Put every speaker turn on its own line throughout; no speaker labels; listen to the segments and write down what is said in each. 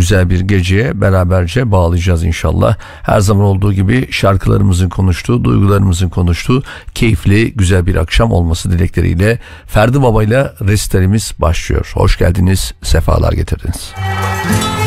güzel bir geceye beraberce bağlayacağız inşallah. Her zaman olduğu gibi şarkılarımızın konuştuğu, duygularımızın konuştuğu keyifli güzel bir akşam olması dilekleriyle Ferdi Baba ile resitalimiz başlıyor. Hoş geldiniz, sefalar getirdiniz. Müzik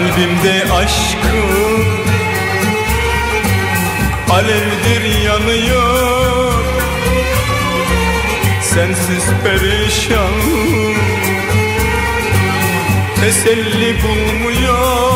Kalbimde aşkım Alevdir yanıyor. Sensiz perişan Teselli bulmuyor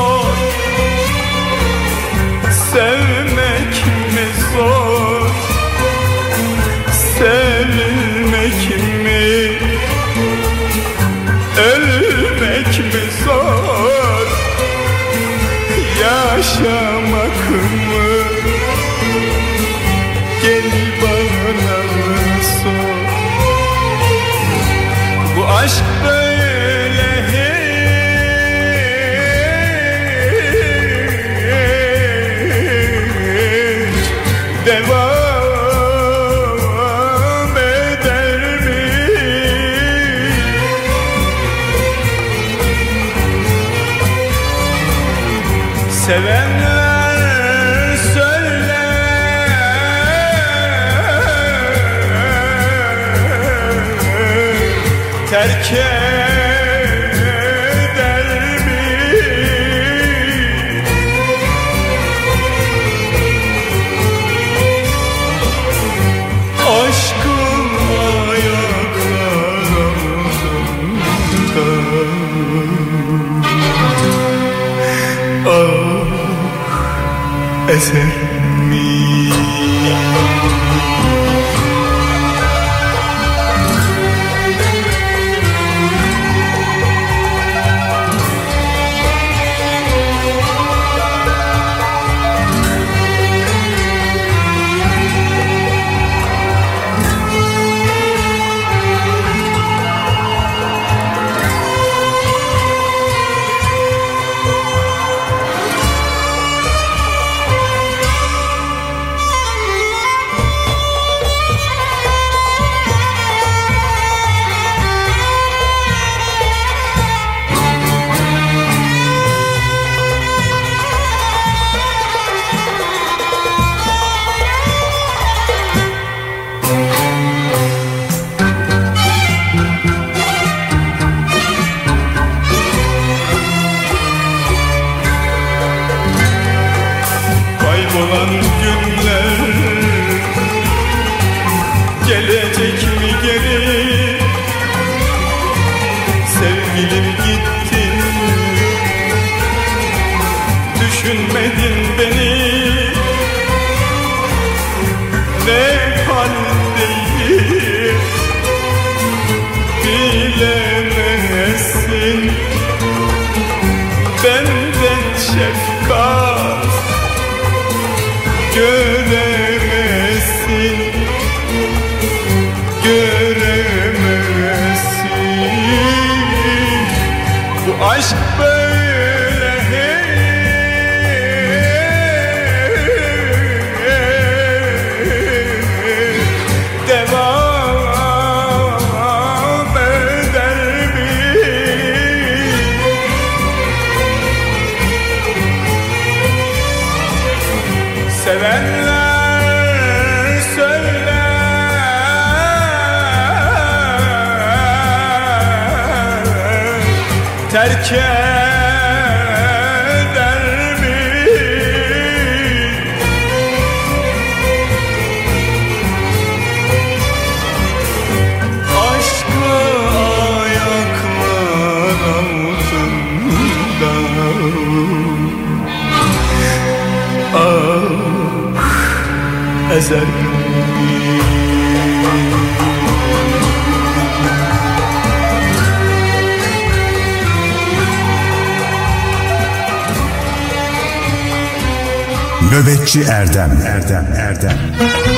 Ezer. Beni
Nöbetçi Erdem. Erdem Erdem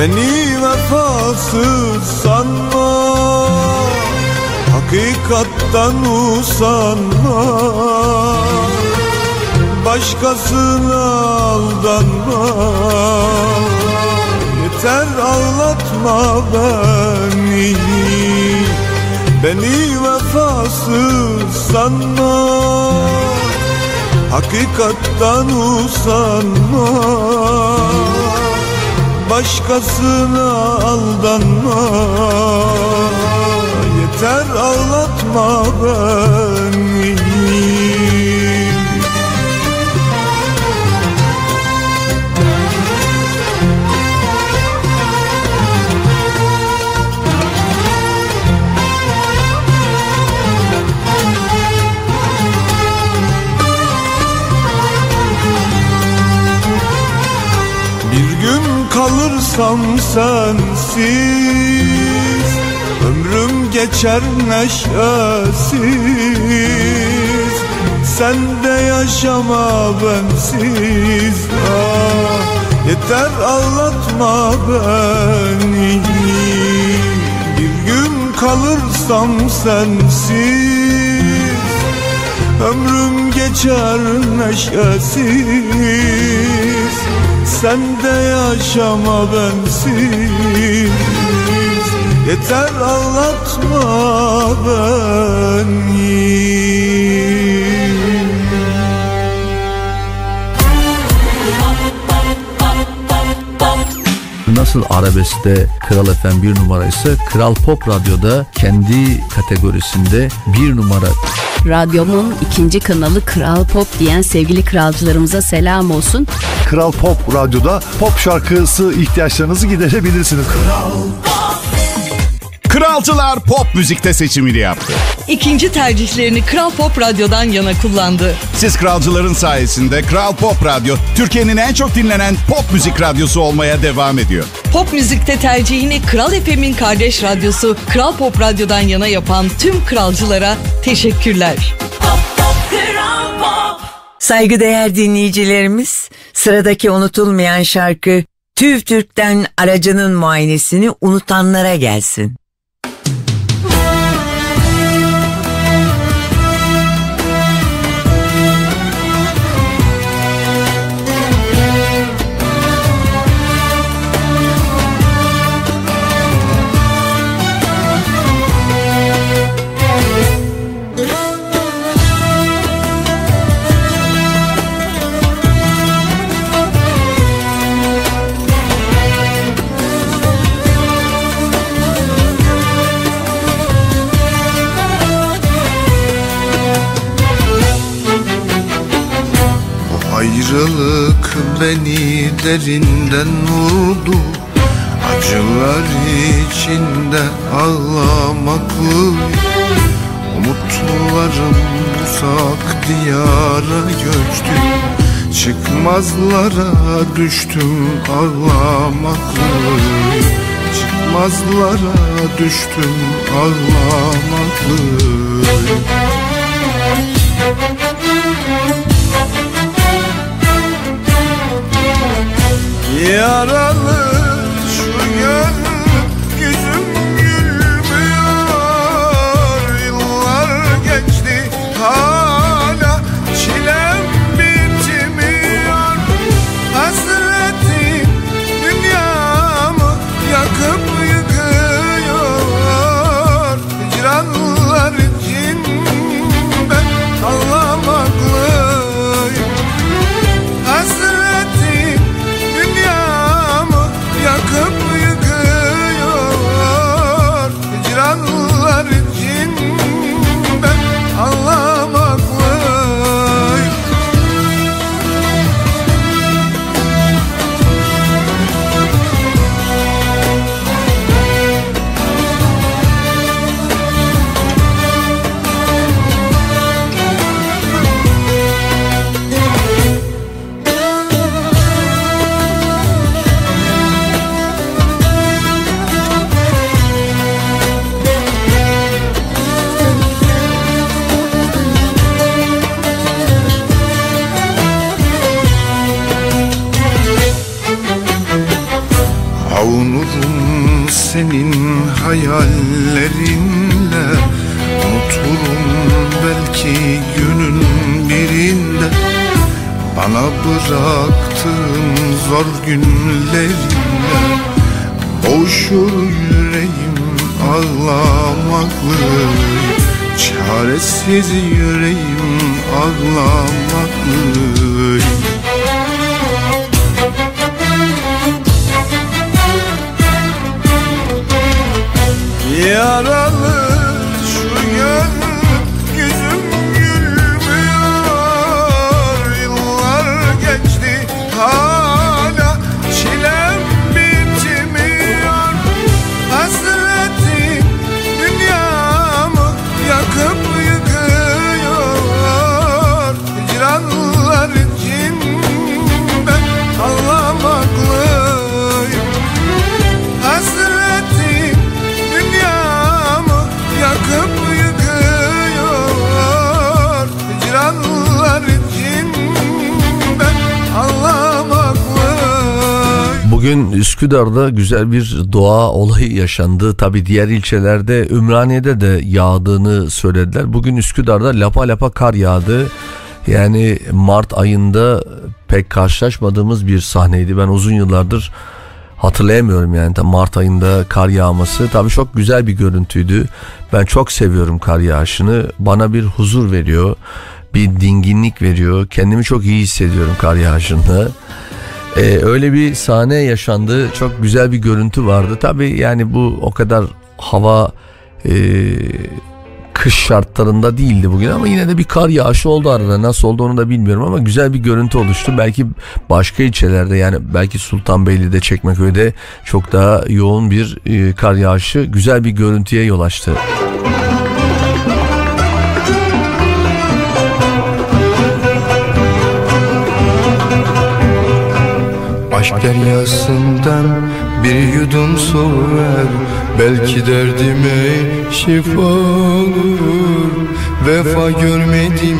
Beni vefasız sanma. Hakikattan usanma. Başkasına aldanma. Yeter ağlatma beni. Beni vefasız sanma. Hakikattan usanma Başkasına aldanma. Yeter ağlatma beni kalırsam sensiz Ömrüm geçer neşesiz. Sen de yaşama bensiz. Ah, Yeter ağlatma beni. Bir gün kalırsam sensiz Ömrüm geçer neşesiz Sen de yaşama bensiz Yeter ağlatma beni
Nasıl arabeskte Kral FM bir numara ise Kral Pop Radyo'da kendi kategorisinde bir numara.
Radyomun ikinci kanalı Kral Pop diyen sevgili kralcılarımıza selam olsun.
Kral Pop Radyo'da pop şarkısı ihtiyaçlarınızı giderebilirsiniz.
Kralcılar pop müzikte seçimini yaptı.
İkinci tercihlerini Kral Pop Radyo'dan yana kullandı.
Siz kralcıların sayesinde Kral Pop Radyo Türkiye'nin en çok dinlenen pop müzik radyosu olmaya devam ediyor.
Pop müzikte tercihini Kral FM'in kardeş radyosu Kral Pop Radyo'dan yana yapan tüm kralcılara teşekkürler.
Saygıdeğer dinleyicilerimiz, sıradaki unutulmayan şarkı TÜV TÜRK'ten aracının muayenesini unutanlara gelsin.
Ayrılık beni derinden vurdu. Acılar içinde ağlamaklı. Umutlarım uzak diyara göçtü. Çıkmazlara düştüm ağlamaklı. Çıkmazlara düştüm ağlamaklı. Yaralı Belki günün birinde. Bana bıraktığın zor günlerinde. Boğuşur yüreğim ağlamaklı. Çaresiz yüreğim ağlamaklı. Yaralı
Bugün Üsküdar'da güzel bir doğa olayı yaşandı. Tabi diğer ilçelerde Ümraniye'de de yağdığını söylediler. Bugün Üsküdar'da lapa lapa kar yağdı. Yani Mart ayında pek karşılaşmadığımız bir sahneydi. Ben uzun yıllardır hatırlayamıyorum yani Mart ayında kar yağması. Tabii çok güzel bir görüntüydü. Ben çok seviyorum kar yağışını. Bana bir huzur veriyor. Bir dinginlik veriyor. Kendimi çok iyi hissediyorum kar yağışında. Ee, öyle bir sahne yaşandı. Çok güzel bir görüntü vardı. Tabii yani bu o kadar hava e, kış şartlarında değildi bugün ama yine de bir kar yağışı oldu arada. Nasıl oldu onu da bilmiyorum ama güzel bir görüntü oluştu. Belki başka ilçelerde yani belki Sultanbeyli'de, Çekmeköy'de çok daha yoğun bir e, kar yağışı güzel bir görüntüye yol açtı.
Aşk deryasından bir yudum su ver. Belki derdime şifa olur. Vefa görmedim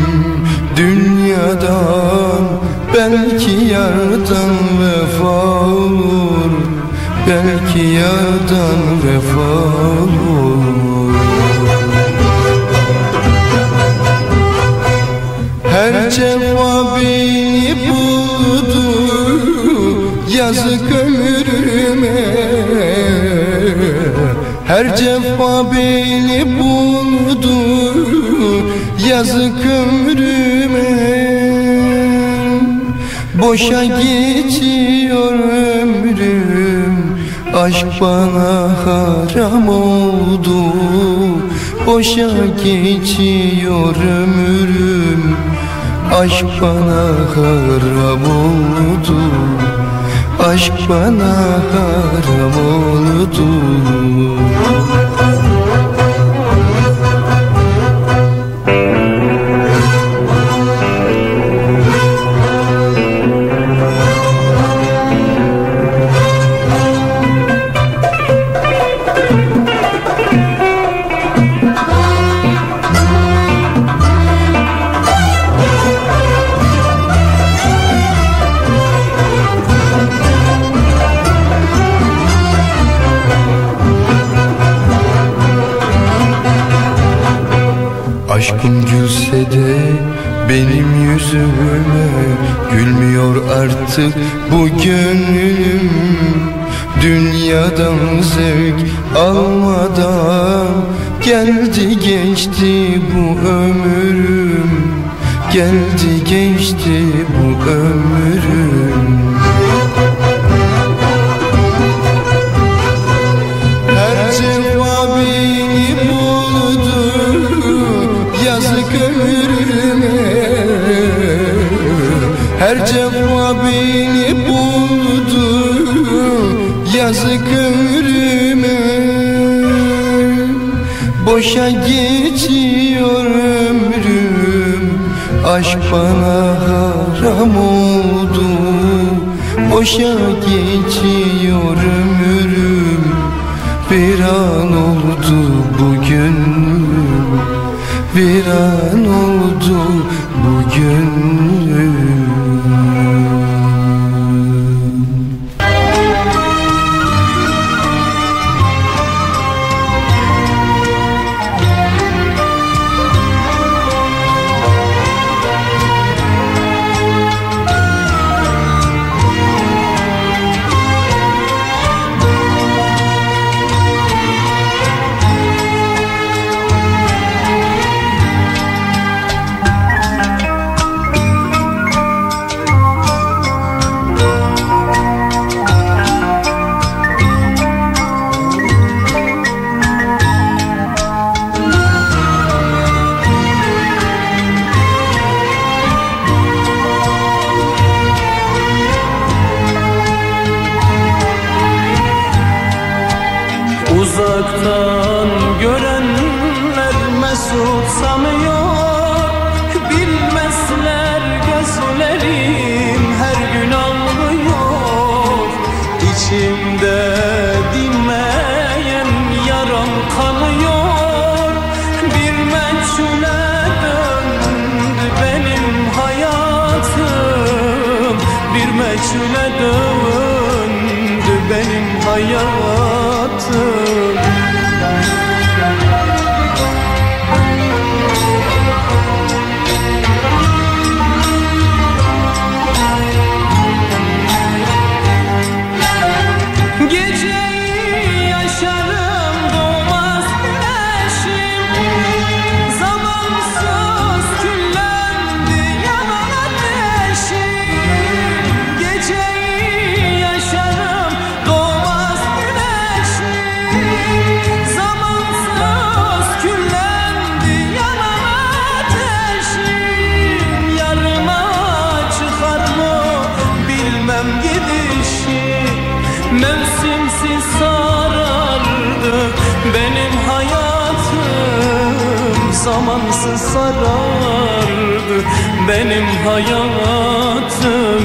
dünyadan. Belki yardan vefa olur. Belki yardan vefa olur. Her cefa beni buldu Yazık ömrüme. Her cefa beni buldu. Yazık ömrüme. Boşa geçiyor ömrüm. Aşk bana haram oldu. Boşa geçiyor ömrüm. Aşk bana haram oldu Aşk bana haram oldu benim yüzüme Gülmüyor artık bu gönlüm. Dünyadan zevk almadan Geldi geçti bu ömrüm. Geldi geçti bu ömrüm Her cefa beni buldu Yazık ömrüme Boşa geçiyor ömrüm Aşk bana haram oldu. Boşa geçiyor ömrüm Bir an oldu bugün Bir an oldu
meçhule döndü benim hayatım Sarardı benim hayatım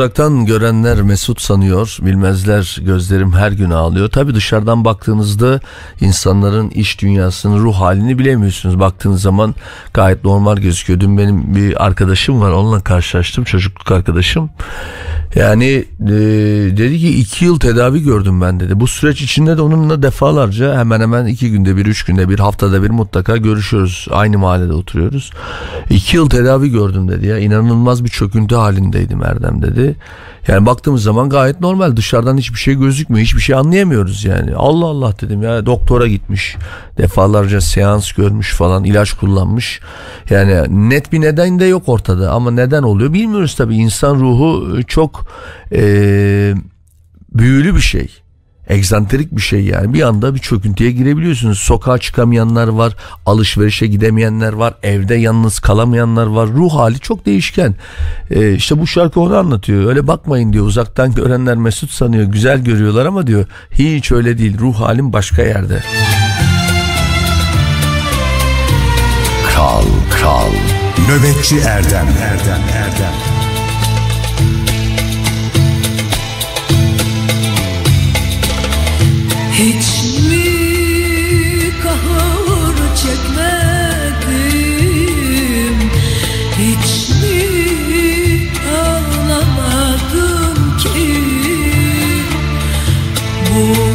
Uzaktan görenler Mesut sanıyor, bilmezler gözlerim her gün ağlıyor. Tabi dışarıdan baktığınızda insanların iş dünyasının ruh halini bilemiyorsunuz. Baktığınız zaman gayet normal gözüküyor. Dün benim bir arkadaşım var, onunla karşılaştım, çocukluk arkadaşım. Yani e, dedi ki iki yıl tedavi gördüm ben dedi. Bu süreç içinde de onunla defalarca hemen hemen iki günde bir, üç günde bir, haftada bir mutlaka görüşüyoruz. Aynı mahallede oturuyoruz. İki yıl tedavi gördüm dedi ya. İnanılmaz bir çöküntü halindeydim Erdem dedi. Yani baktığımız zaman gayet normal. Dışarıdan hiçbir şey gözükmüyor. Hiçbir şey anlayamıyoruz yani. Allah Allah dedim ya doktora gitmiş. Defalarca seans görmüş falan ilaç kullanmış. Yani net bir neden de yok ortada. Ama neden oluyor bilmiyoruz tabii. İnsan ruhu çok eee büyülü bir şey. Egzantrik bir şey yani. Bir anda bir çöküntüye girebiliyorsunuz. Sokağa çıkamayanlar var, alışverişe gidemeyenler var, evde yalnız kalamayanlar var. Ruh hali çok değişken. Ee, işte bu şarkı onu anlatıyor. Öyle bakmayın diyor. Uzaktan görenler Mesut sanıyor. Güzel görüyorlar ama diyor hiç öyle değil. Ruh halim başka yerde.
Kral Kral Nöbetçi Erdem Erdem Erdem
Hiç mi kahır çekmedim? Hiç mi ağlamadım ki? Bu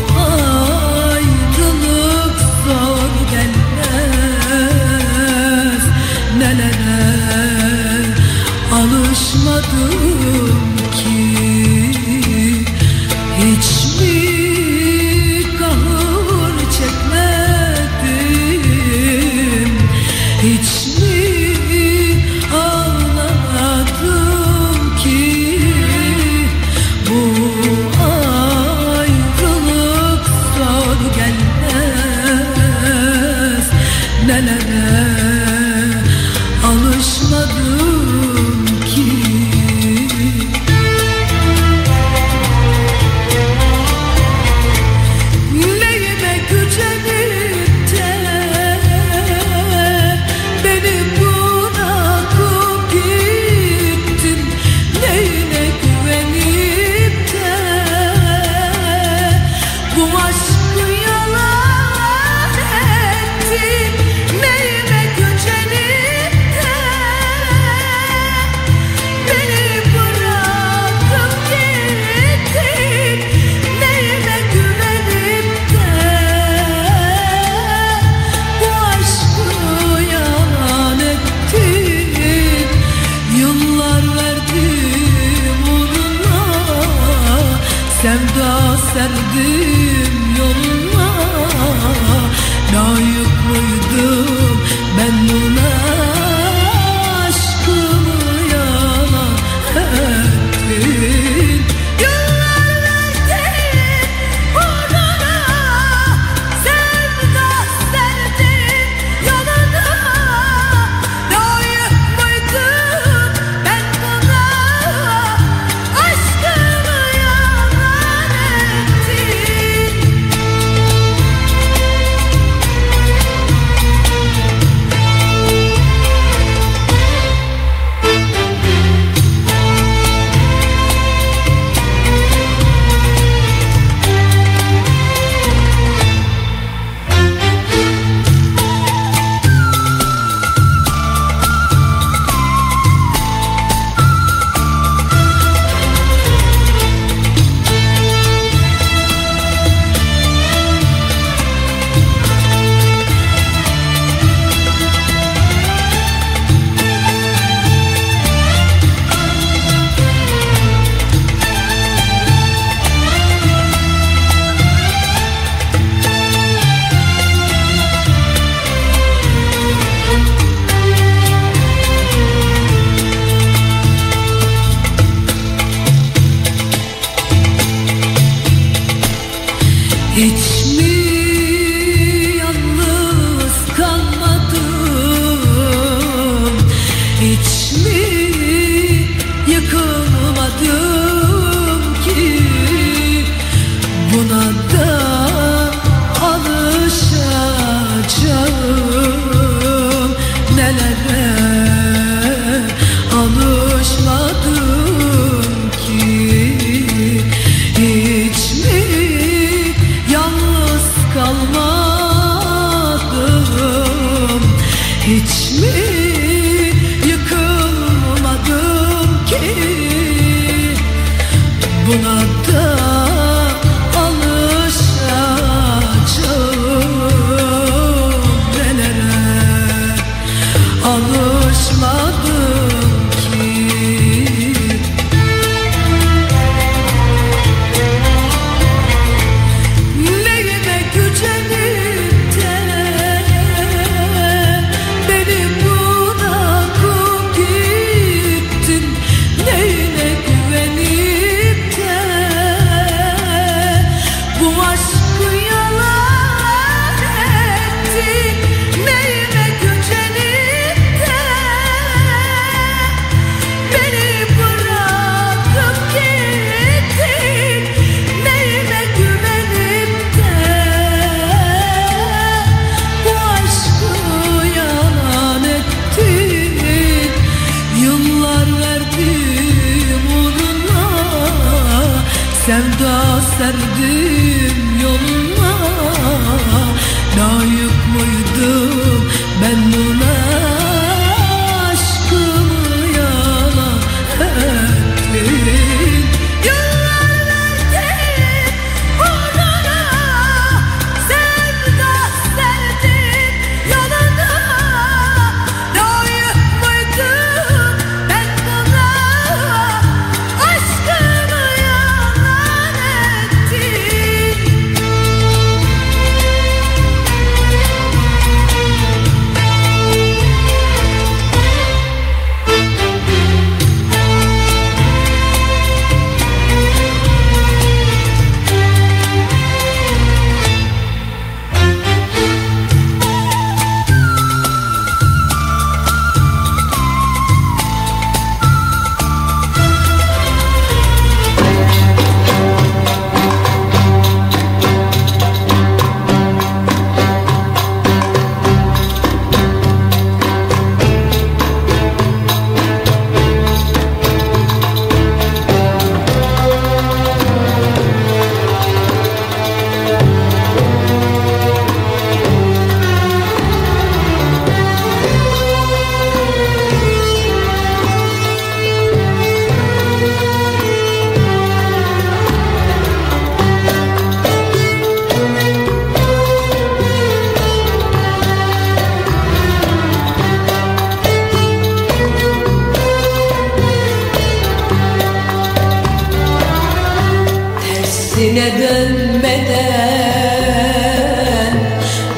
dönmeden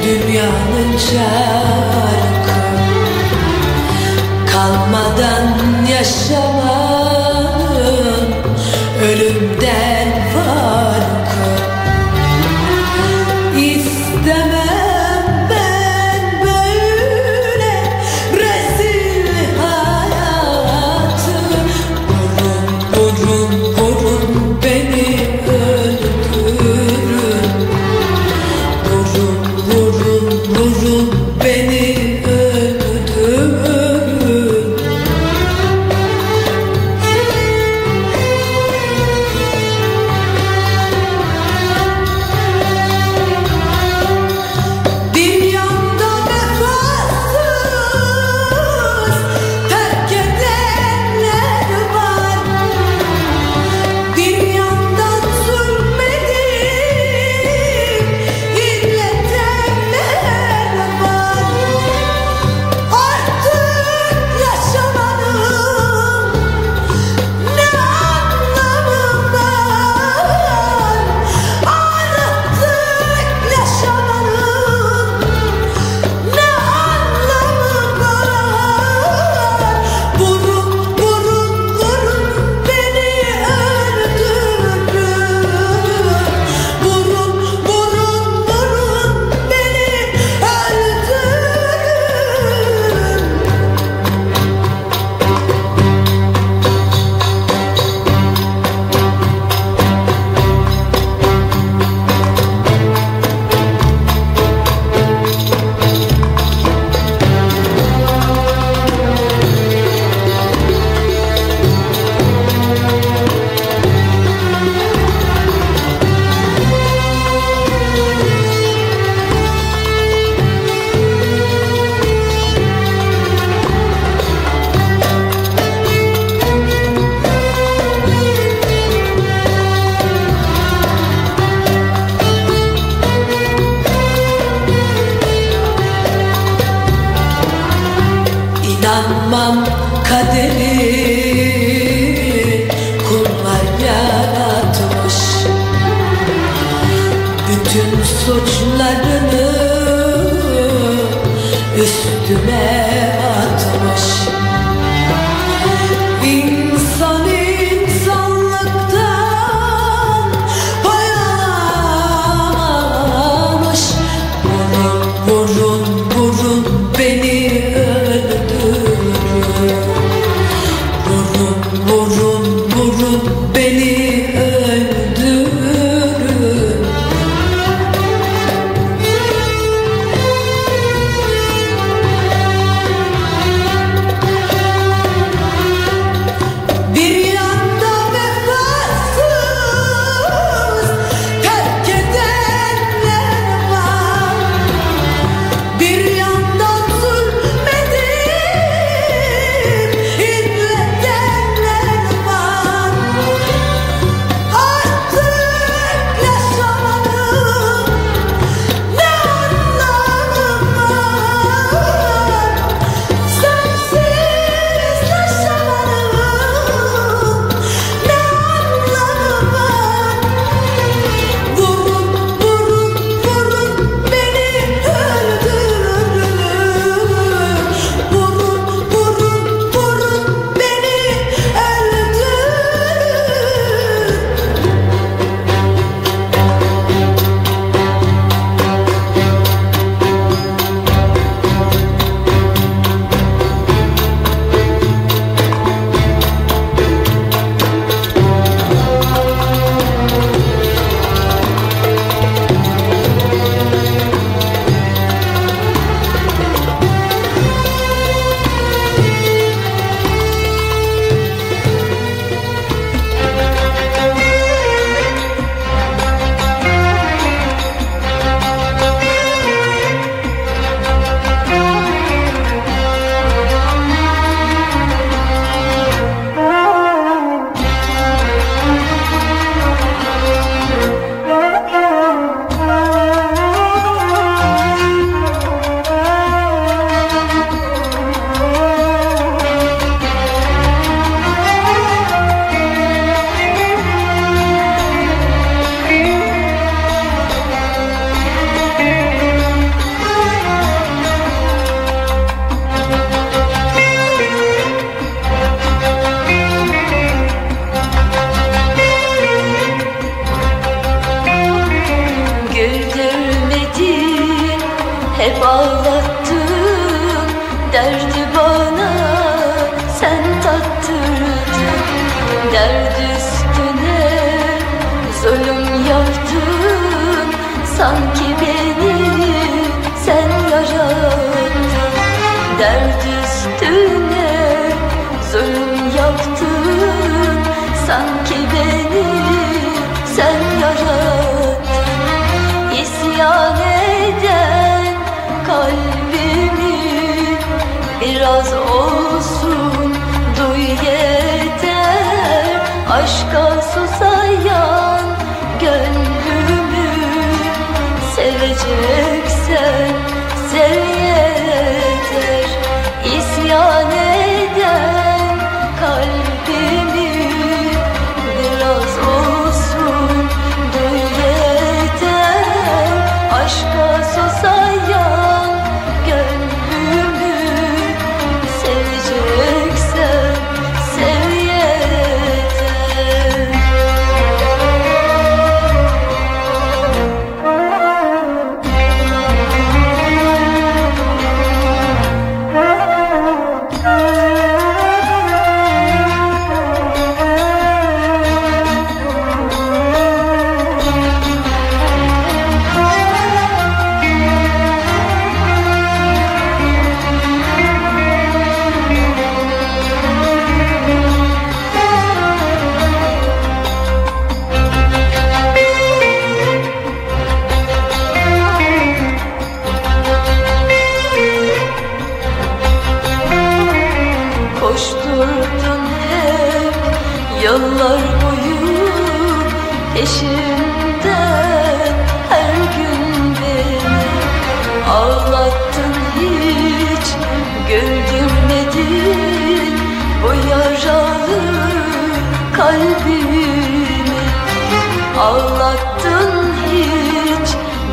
Dünyanın çarkı? Kalmadan yaşamanın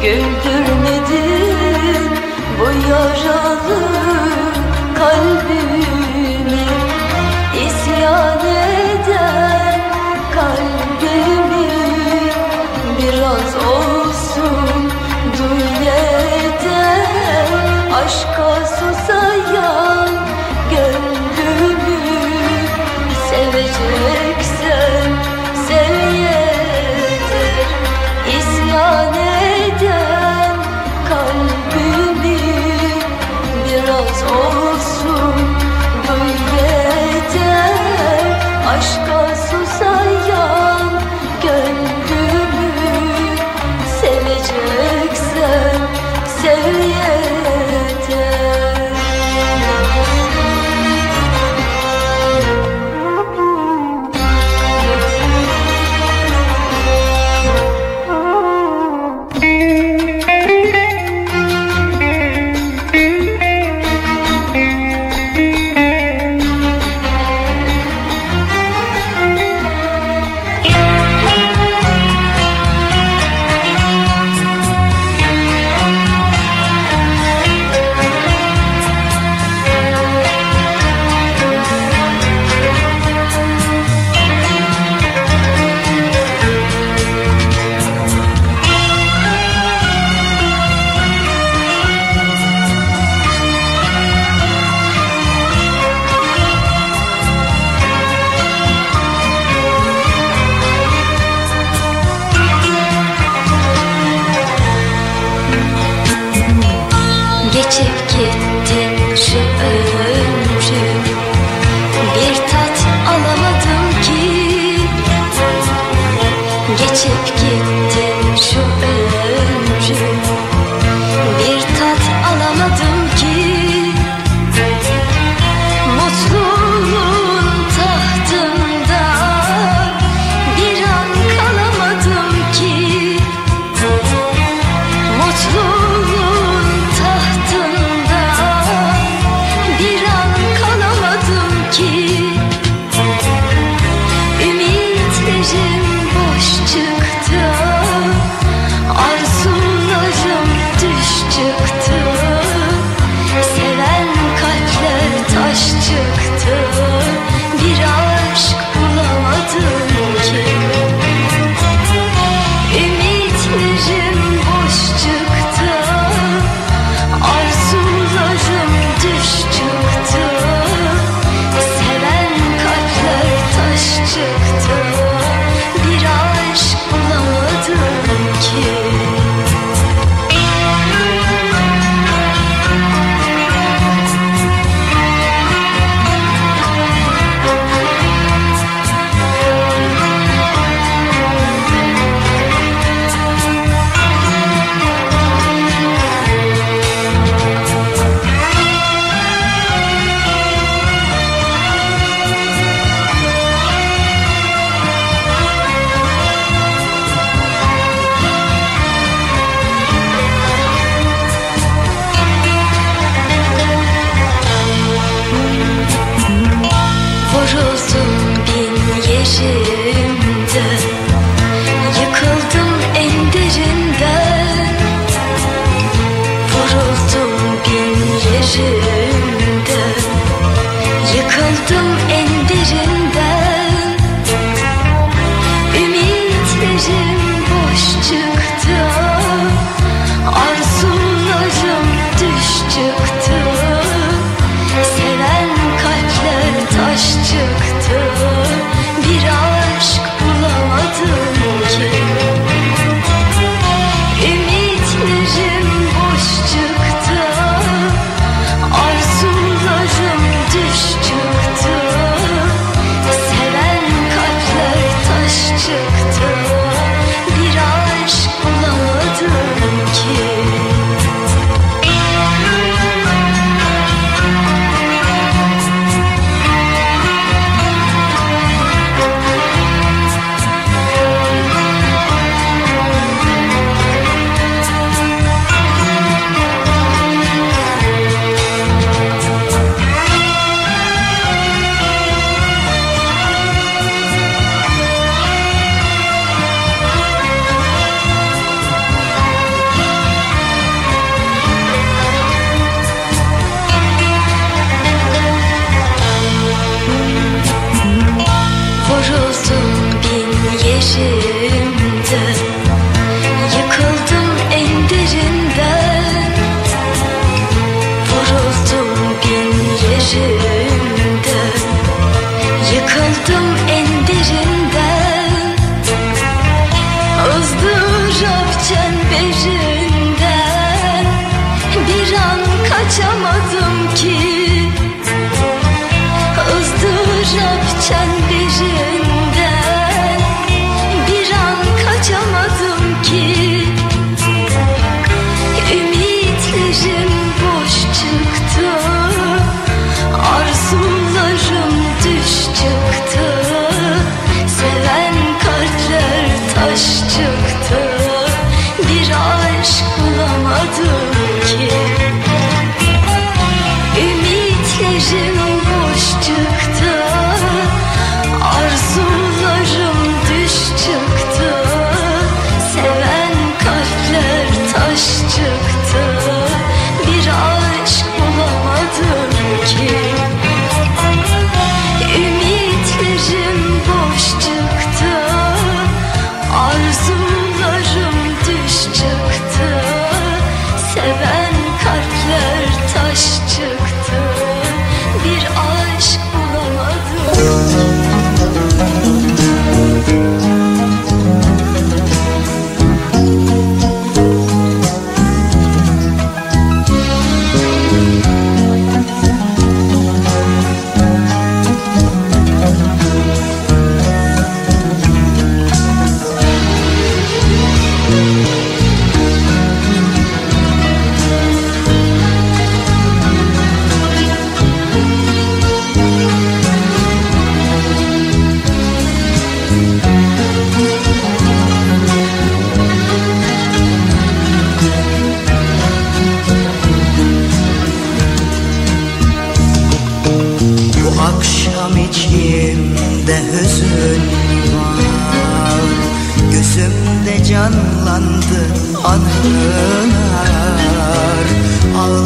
Güldürmedin bu yaralı kalbimi. İsyan eden kalbimi Biraz olsun duy eden aşka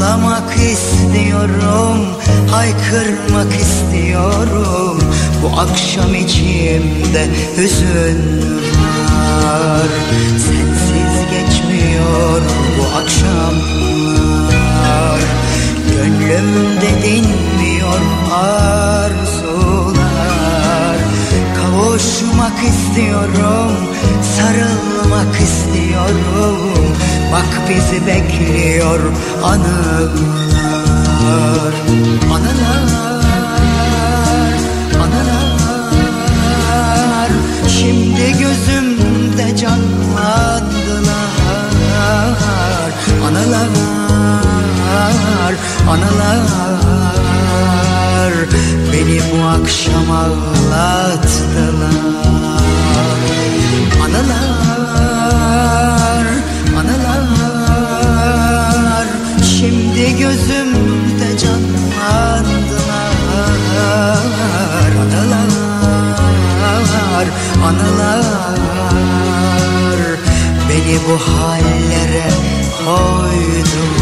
Ağlamak istiyorum, haykırmak istiyorum. Bu akşam içimde hüzün var. Sensiz geçmiyor bu akşamlar. Gönlümde dinmiyor arzular Kavuşmak istiyorum, sarılmak istiyorum. Bak bizi bekliyor anılar Anılar, anılar. Şimdi gözümde canlandılar Anılar, anılar Beni bu akşam ağlattılar. Anılar, anılar Şimdi gözümde canlandılar. Anılar, anılar Beni bu hallere koydular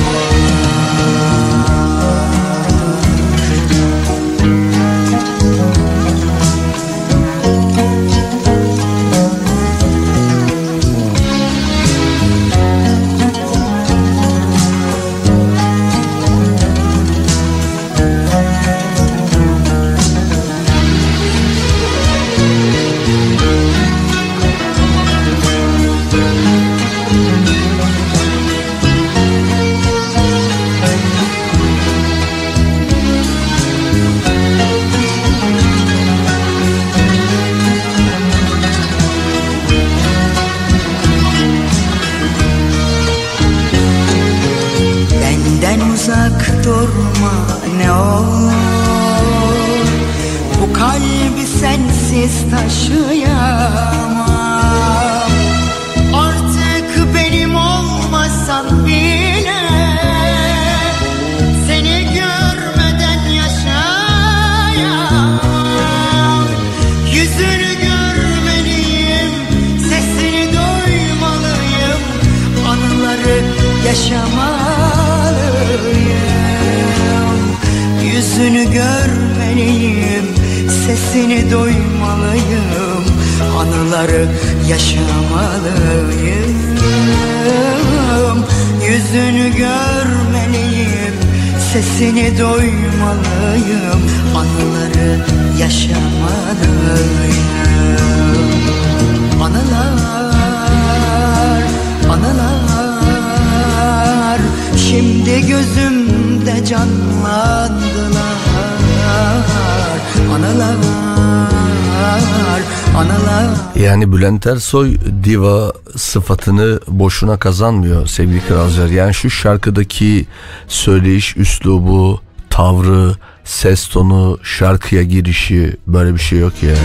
Bülent Ersoy diva sıfatını boşuna kazanmıyor sevgili kralcılar. Yani şu şarkıdaki söyleyiş üslubu, tavrı, ses tonu, şarkıya girişi böyle bir şey yok yani.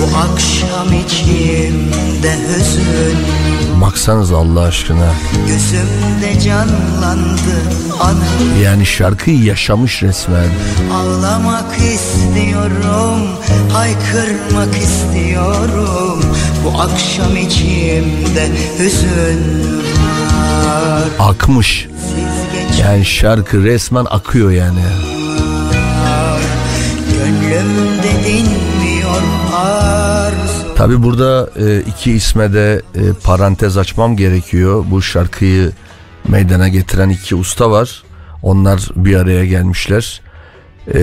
Bu akşam içimde hüzün
Baksanız Allah aşkına.
Gözümde canlandı anı
Yani şarkıyı yaşamış resmen.
Ağlamak istiyorum Haykırmak istiyorum Bu akşam içimde hüzün var
Akmış. Yani şarkı resmen akıyor yani.
Gönlümde dinmiyor arzu
Tabi burada e, iki isme de e, parantez açmam gerekiyor. Bu şarkıyı meydana getiren iki usta var. Onlar bir araya gelmişler. E,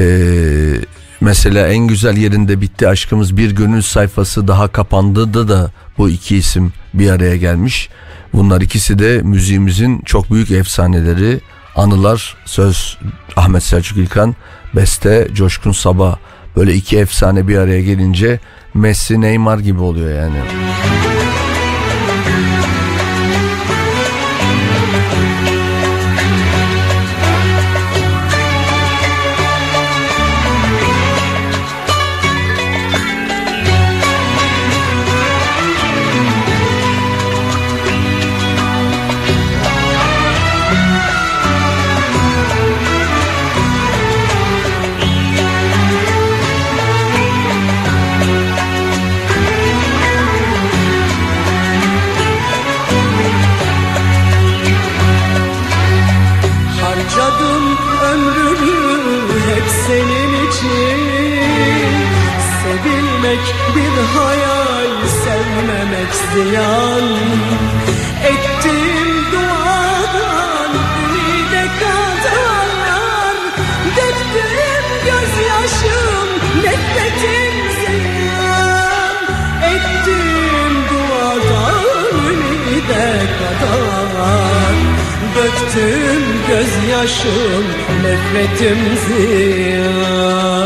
mesela en güzel yerinde bitti aşkımız bir gönül sayfası daha kapandı da da bu iki isim bir araya gelmiş. Bunlar ikisi de müziğimizin çok büyük efsaneleri. Anılar söz Ahmet Selçuk İlkan, beste Coşkun Sabah. Böyle iki efsane bir araya gelince Messi Neymar gibi oluyor yani.
Harcadım nefretim ziyan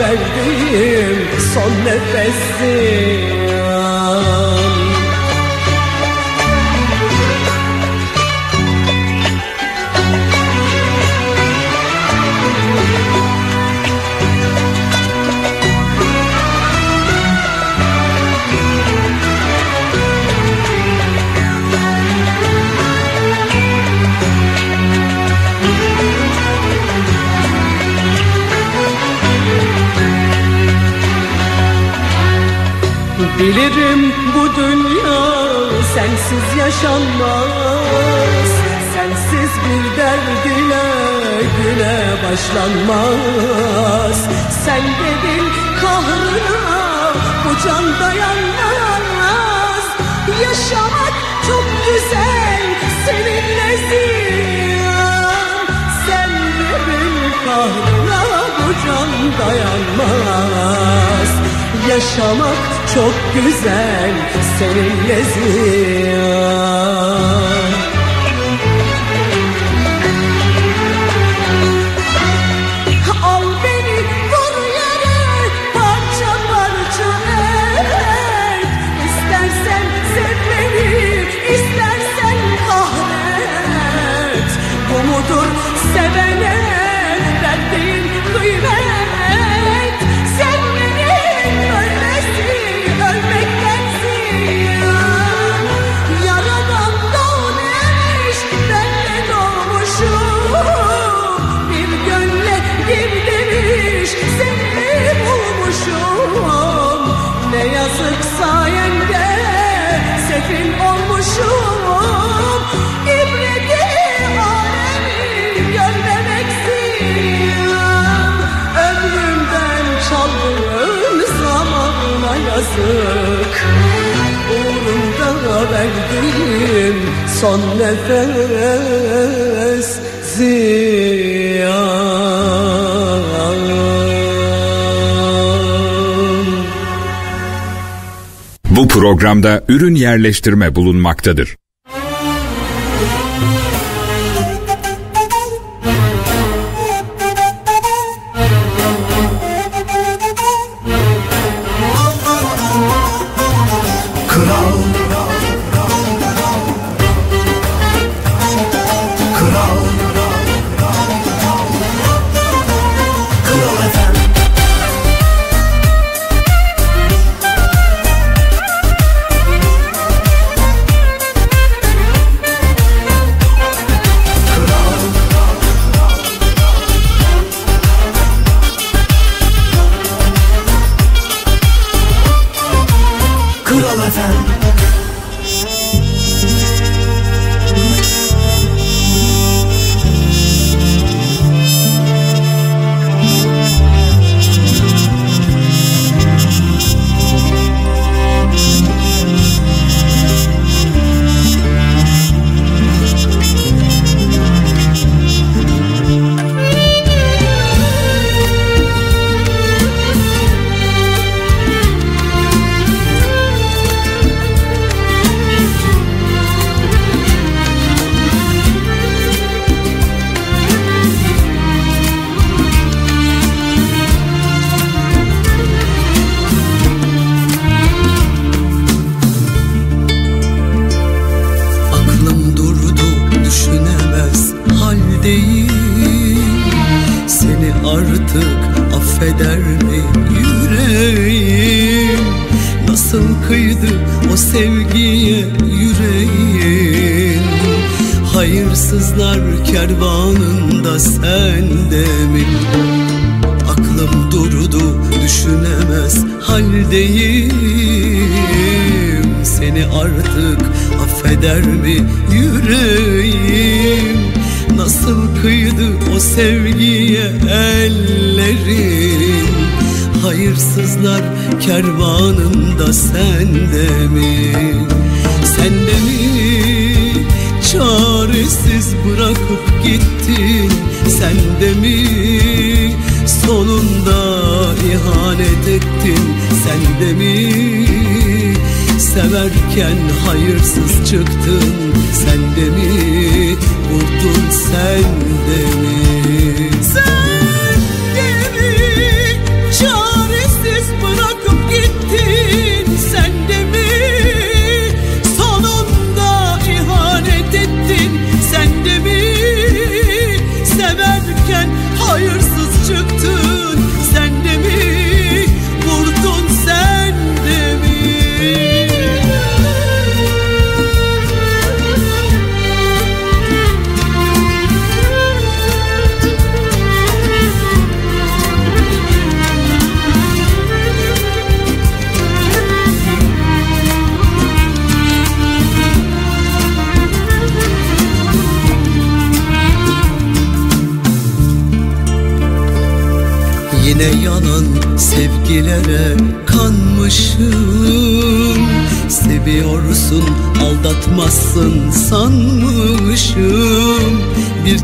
verdiğim son nefesim Bilirim bu dünya sensiz yaşanmaz. Sensiz bir derd ile güne başlanmaz. Sen dedin kahrına bu can dayanmaz. Yaşamak çok güzel seninle ziyan. Sen dedin kahrına bu can dayanmaz. Yaşamak çok güzel seninle ziyan
verdim son nefes ziyan
Bu programda ürün yerleştirme bulunmaktadır.
Bırakıp gittin Sende mi? Sonunda ihanet ettin Sende mi? Severken hayırsız çıktın Sende mi? Vurdun sende mi?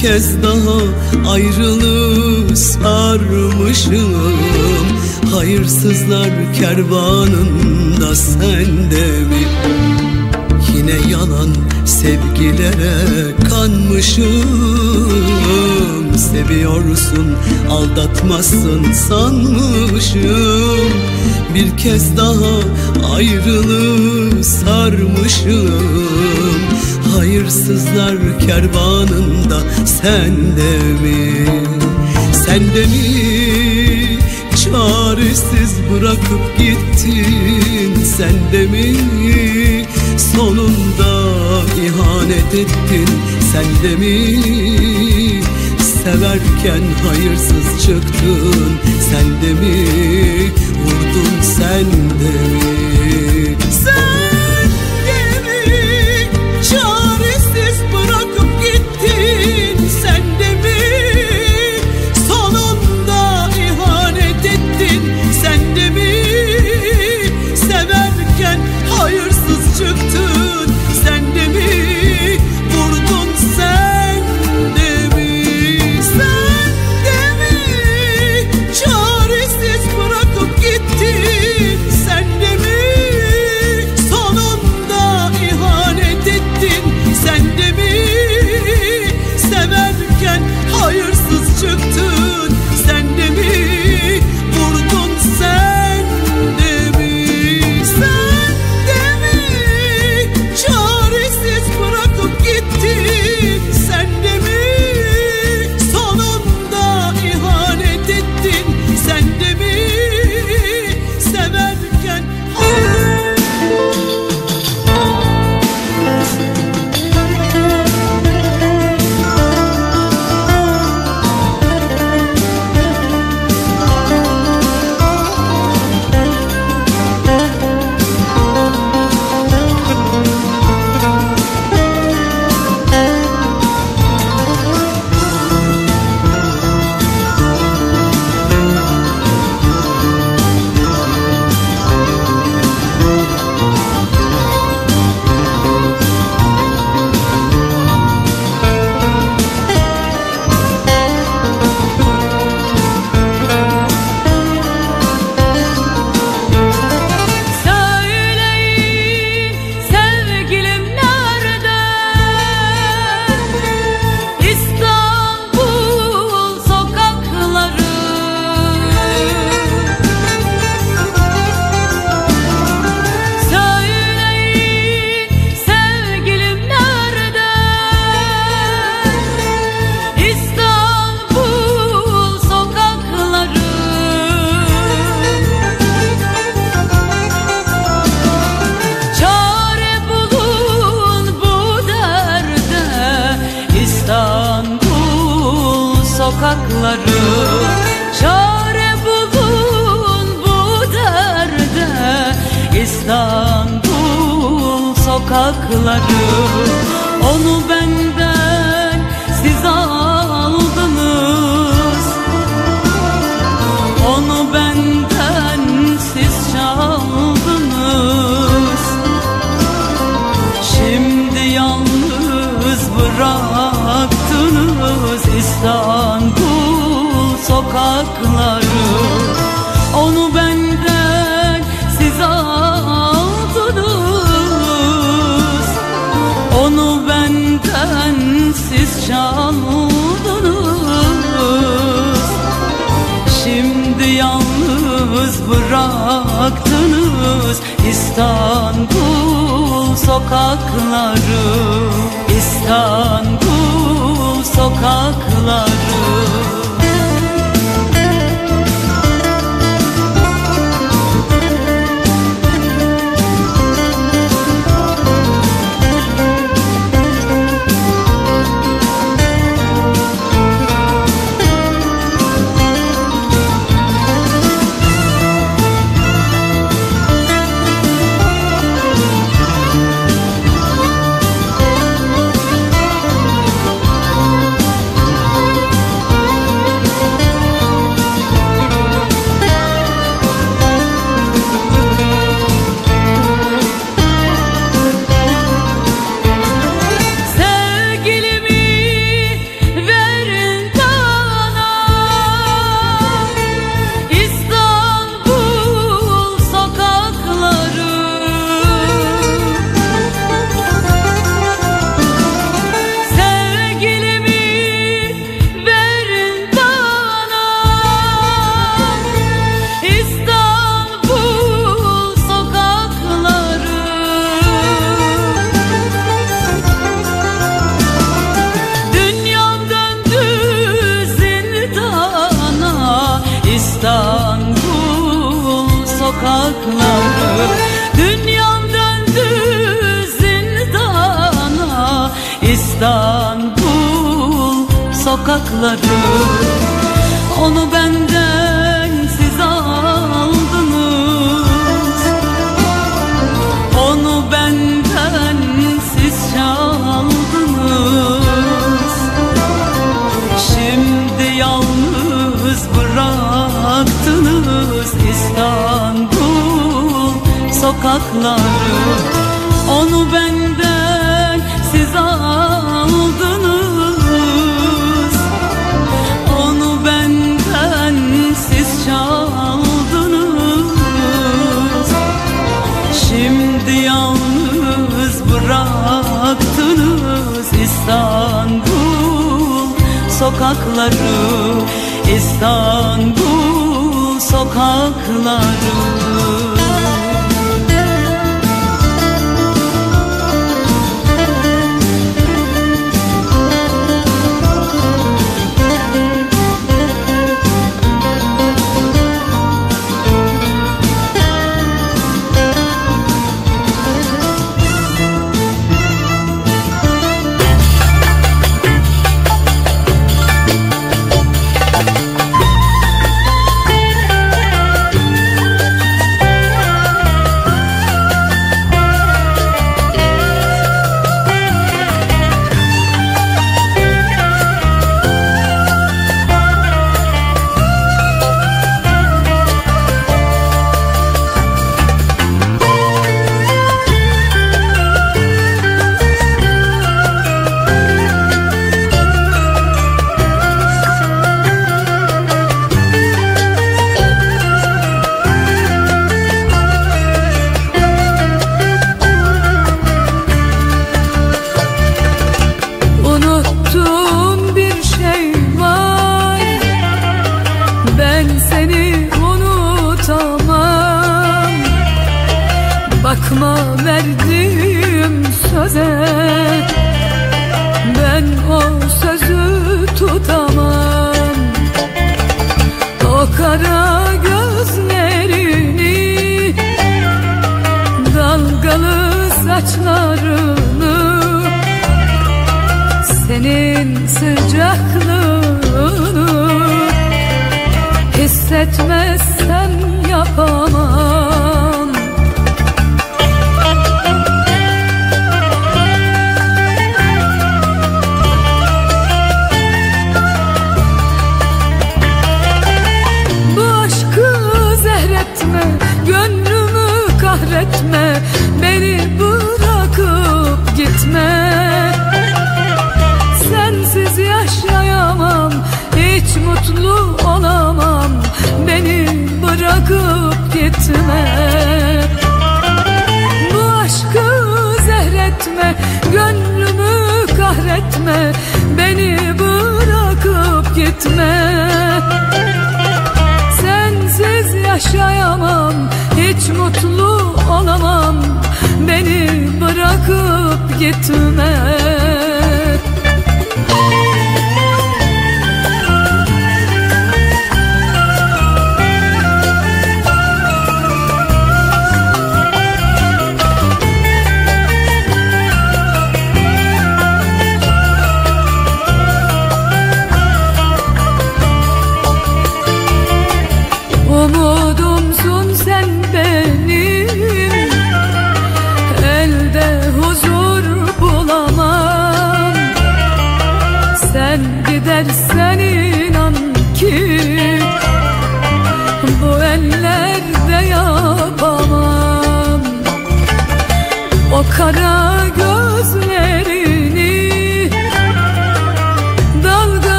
Kez daha ayrılığı sarmışım Hayırsızlar kervanında sende mi? Yine yalan sevgilere kanmışım. Seviyorsun aldatmazsın sanmışım. Bir kez daha ayrılığı sarmışım Hayırsızlar kervanında sende mi? Sende mi? Çaresiz bırakıp gittin Sende mi? Sonunda ihanet ettin Sende mi? Severken hayırsız çıktın Sende mi? Vurdun sende mi? Sende sokakları İstanbul sokakları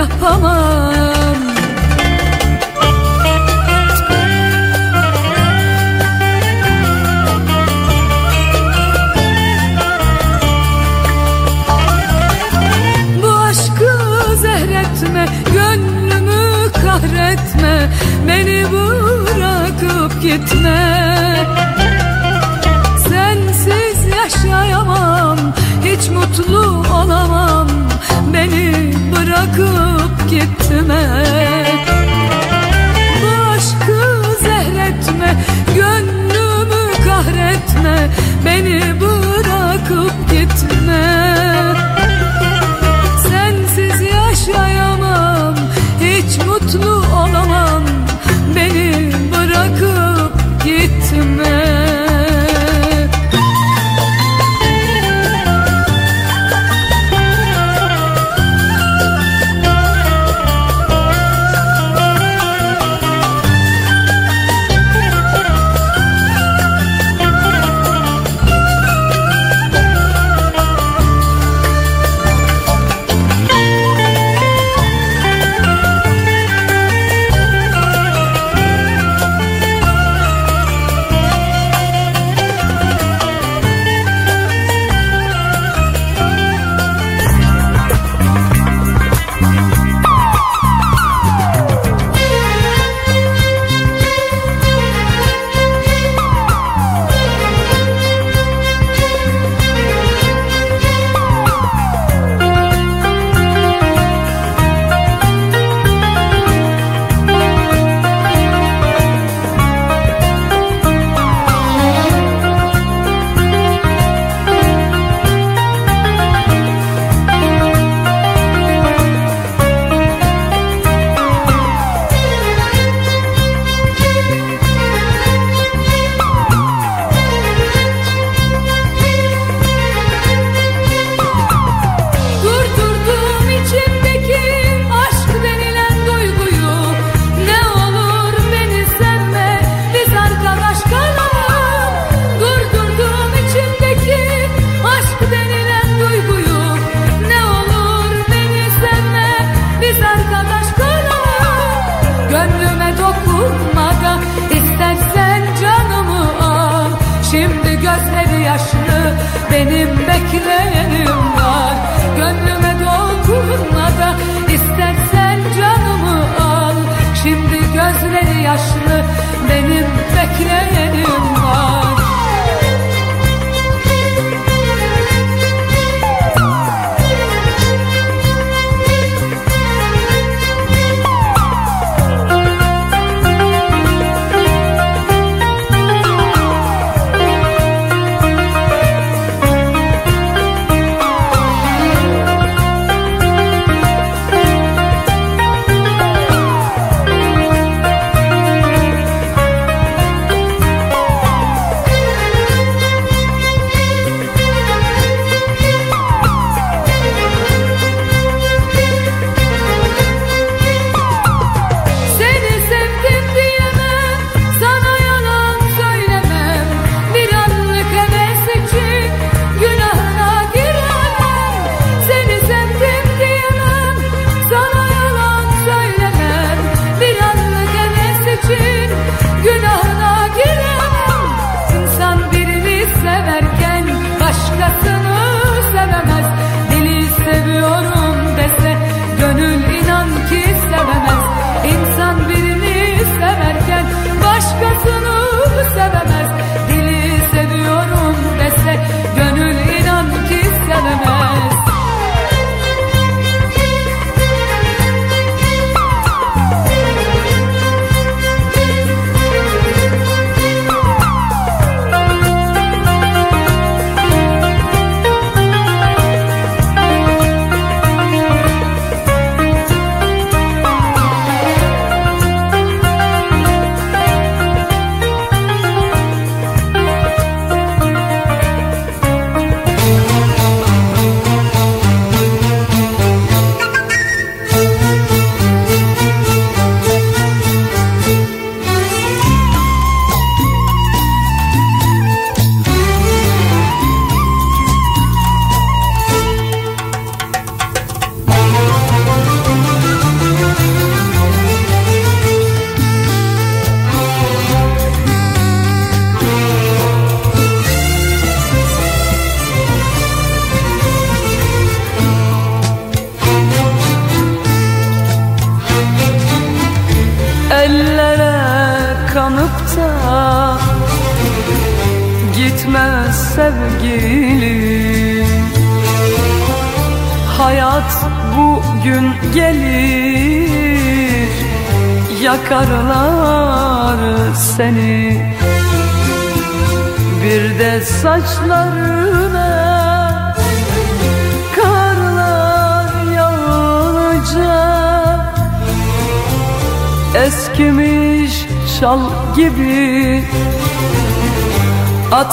yapamam. Bu aşkı zehretme gönlümü kahretme Beni bırakıp gitme. Sensiz yaşayamam hiç mutlu olamam. Beni bırakın üstüme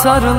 sarıl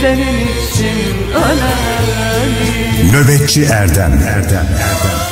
senin için ölerim.
Nöbetçi Erdem Erdem Erdem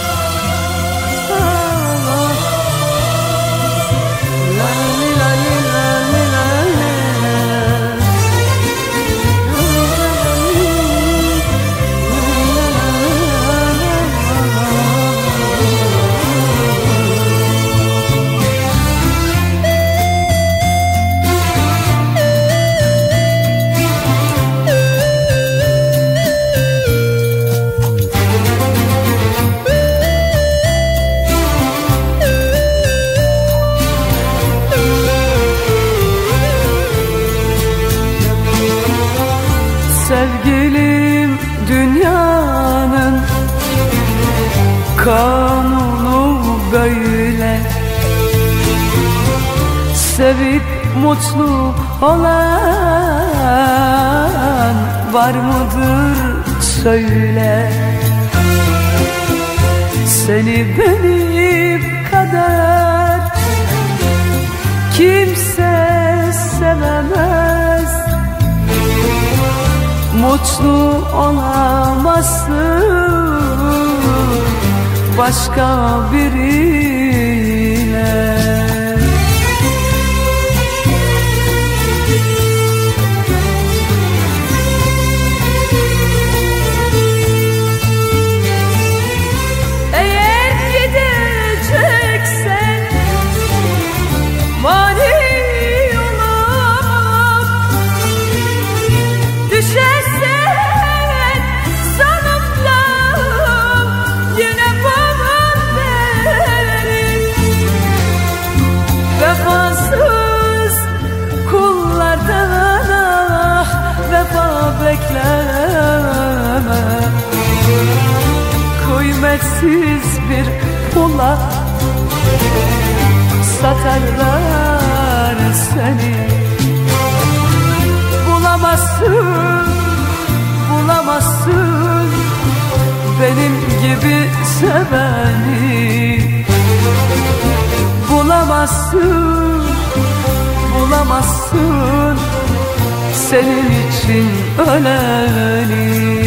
sevip mutlu olan var mıdır? Söyle. Seni benim kadar kimse sevemez. Mutlu olamazsın. Başka biri kıymetsiz bir pula Satarlar seni. Bulamazsın, bulamazsın Benim gibi seveni. Bulamazsın, bulamazsın Senin için öleni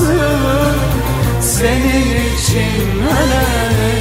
bulamazsın Senin için öleni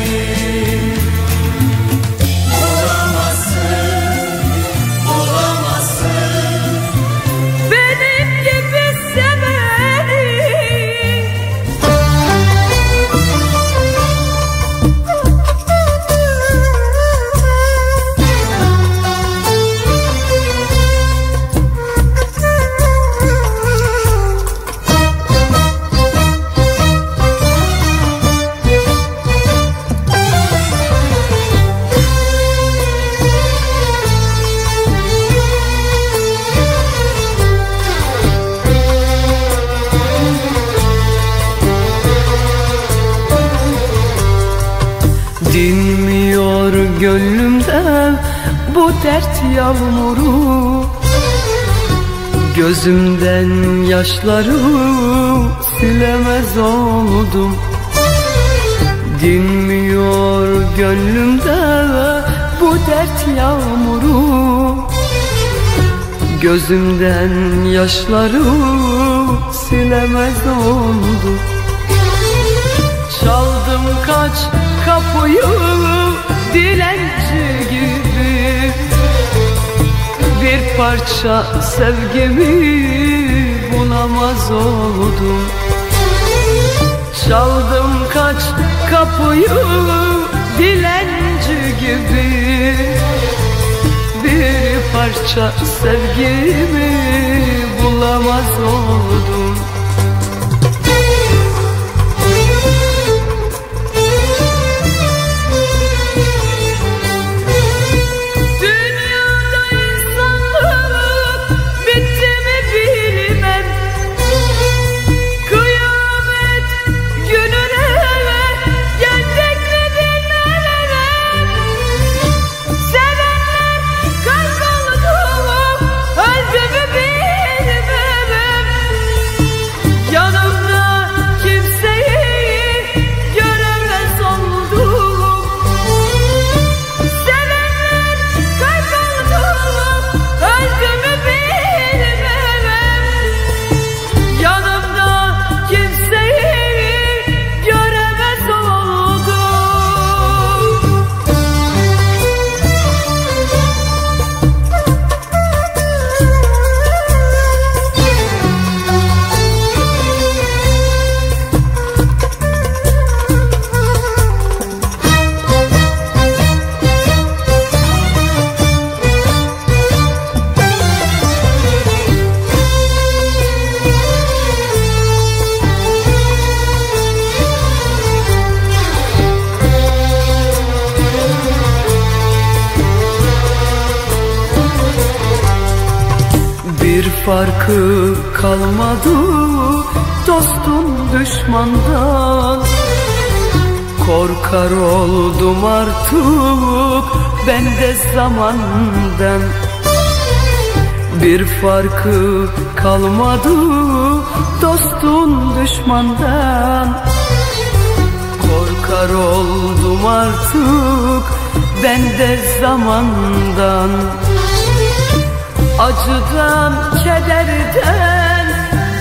yağmuru Gözümden yaşları silemez oldum. Dinmiyor gönlümde bu dert yağmuru. Gözümden yaşları silemez oldum. Çaldım kaç kapıyı dilenci parça sevgimi bulamaz oldum Çaldım kaç kapıyı dilenci gibi. Bir parça sevgimi bulamaz oldum farkı kalmadı dostum düşmandan. Korkar oldum artık ben de zamandan. Bir farkı kalmadı dostun düşmandan. Korkar oldum artık ben de zamandan Acıdan, kederden,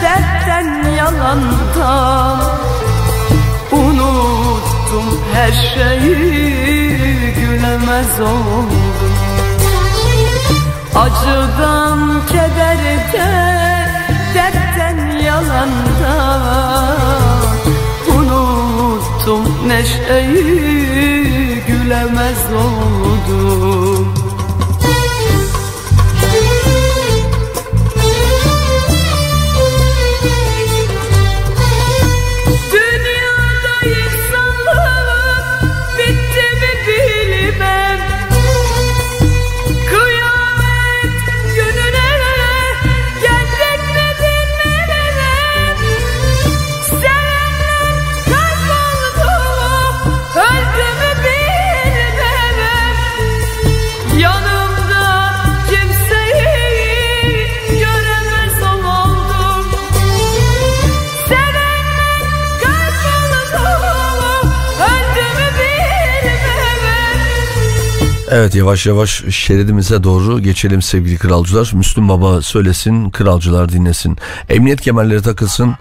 dertten, yalandan. Unuttum her şeyi gülemez oldum. Acıdan, kederden, dertten, yalandan. Unuttum neşeyi gülemez oldum
Evet yavaş yavaş şeridimize doğru geçelim sevgili kralcılar. Müslüm Baba söylesin, kralcılar dinlesin. Emniyet kemerleri takılsın,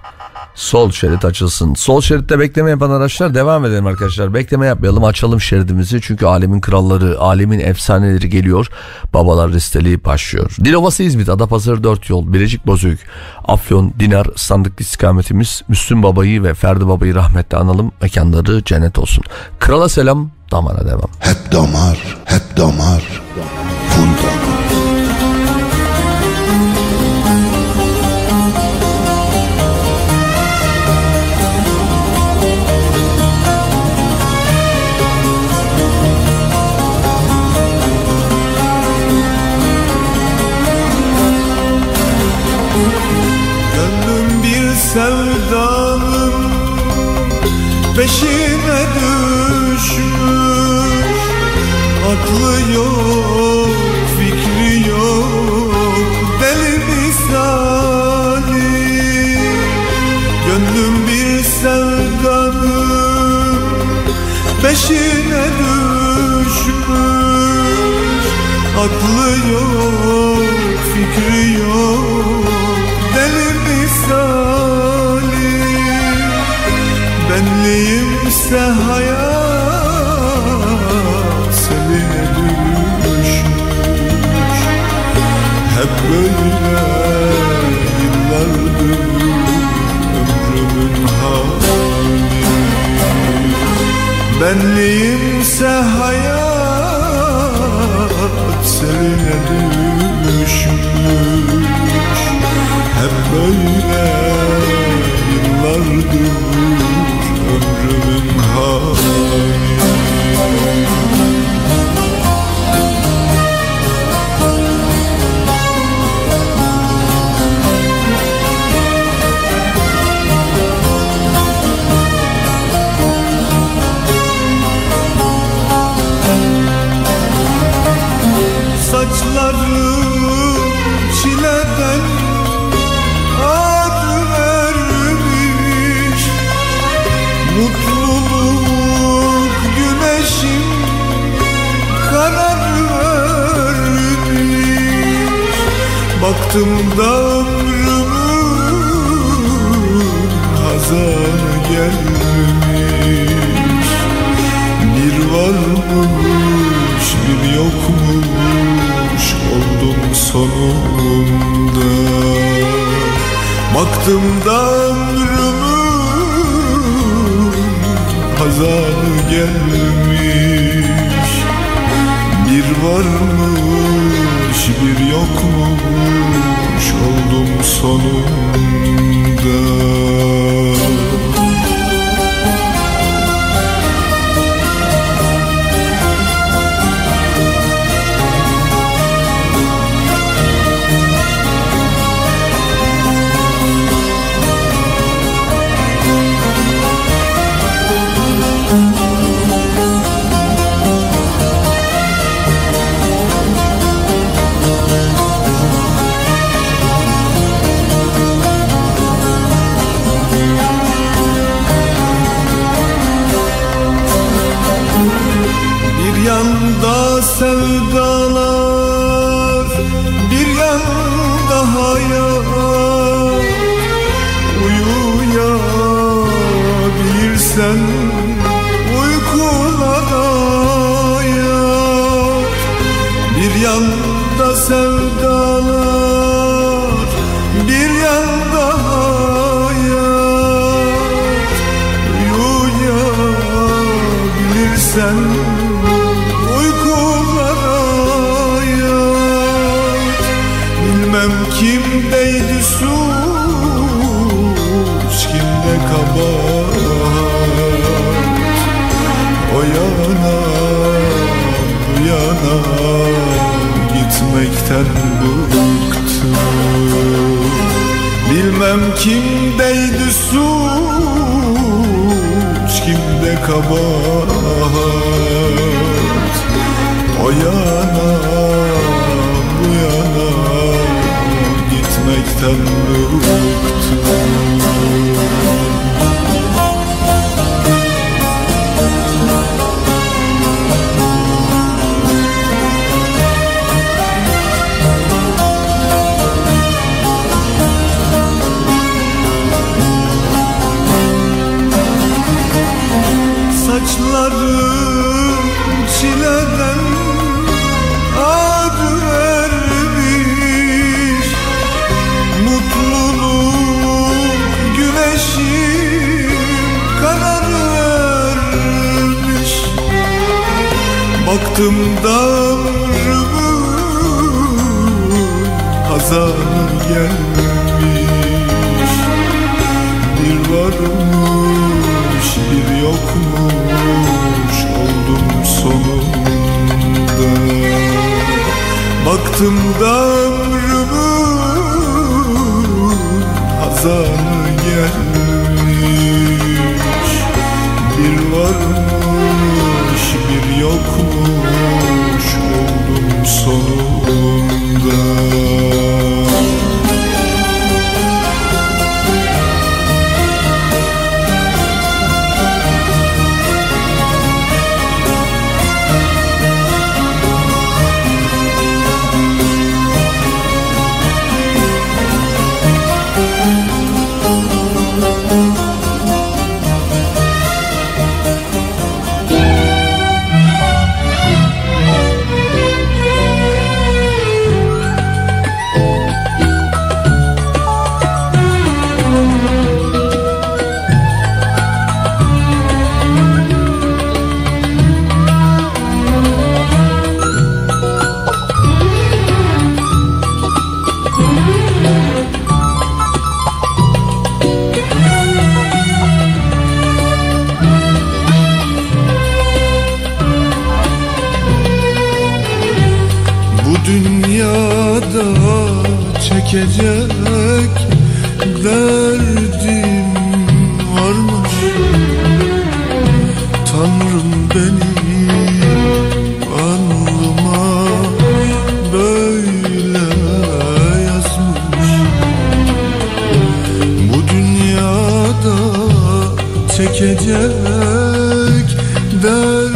sol şerit açılsın. Sol şeritte bekleme yapan araçlar devam edelim arkadaşlar. Bekleme yapmayalım, açalım şeridimizi. Çünkü alemin kralları, alemin efsaneleri geliyor. Babalar listeli başlıyor. Dilovası İzmit, Adapazarı 4 yol, Birecik Bozüyük, Afyon, Dinar, Sandıklı istikametimiz. Müslüm Baba'yı ve Ferdi Baba'yı rahmetle analım. Mekanları cennet olsun. Krala selam, damara devam.
Hep damar, hep damar. Full
sevdanın peşine düşmüş. Aklı yok, fikri yok, deli misali. Gönlüm bir sevdanın peşine düşmüş. Aklı yok, Benliğimse hayat seline düşmüş Hep böyle yıllardır ömrümün hali. Benliğimse hayat seline düşmüş Hep böyle yıllardır ömrümün hali Baktım da ömrümün hazanı gelmiş. Bir varmış bir yokmuş oldum sonunda. Baktım da ömrümün hazanı gelmiş. Bir varmış bir yokmuş oldum sonunda çekecek derdim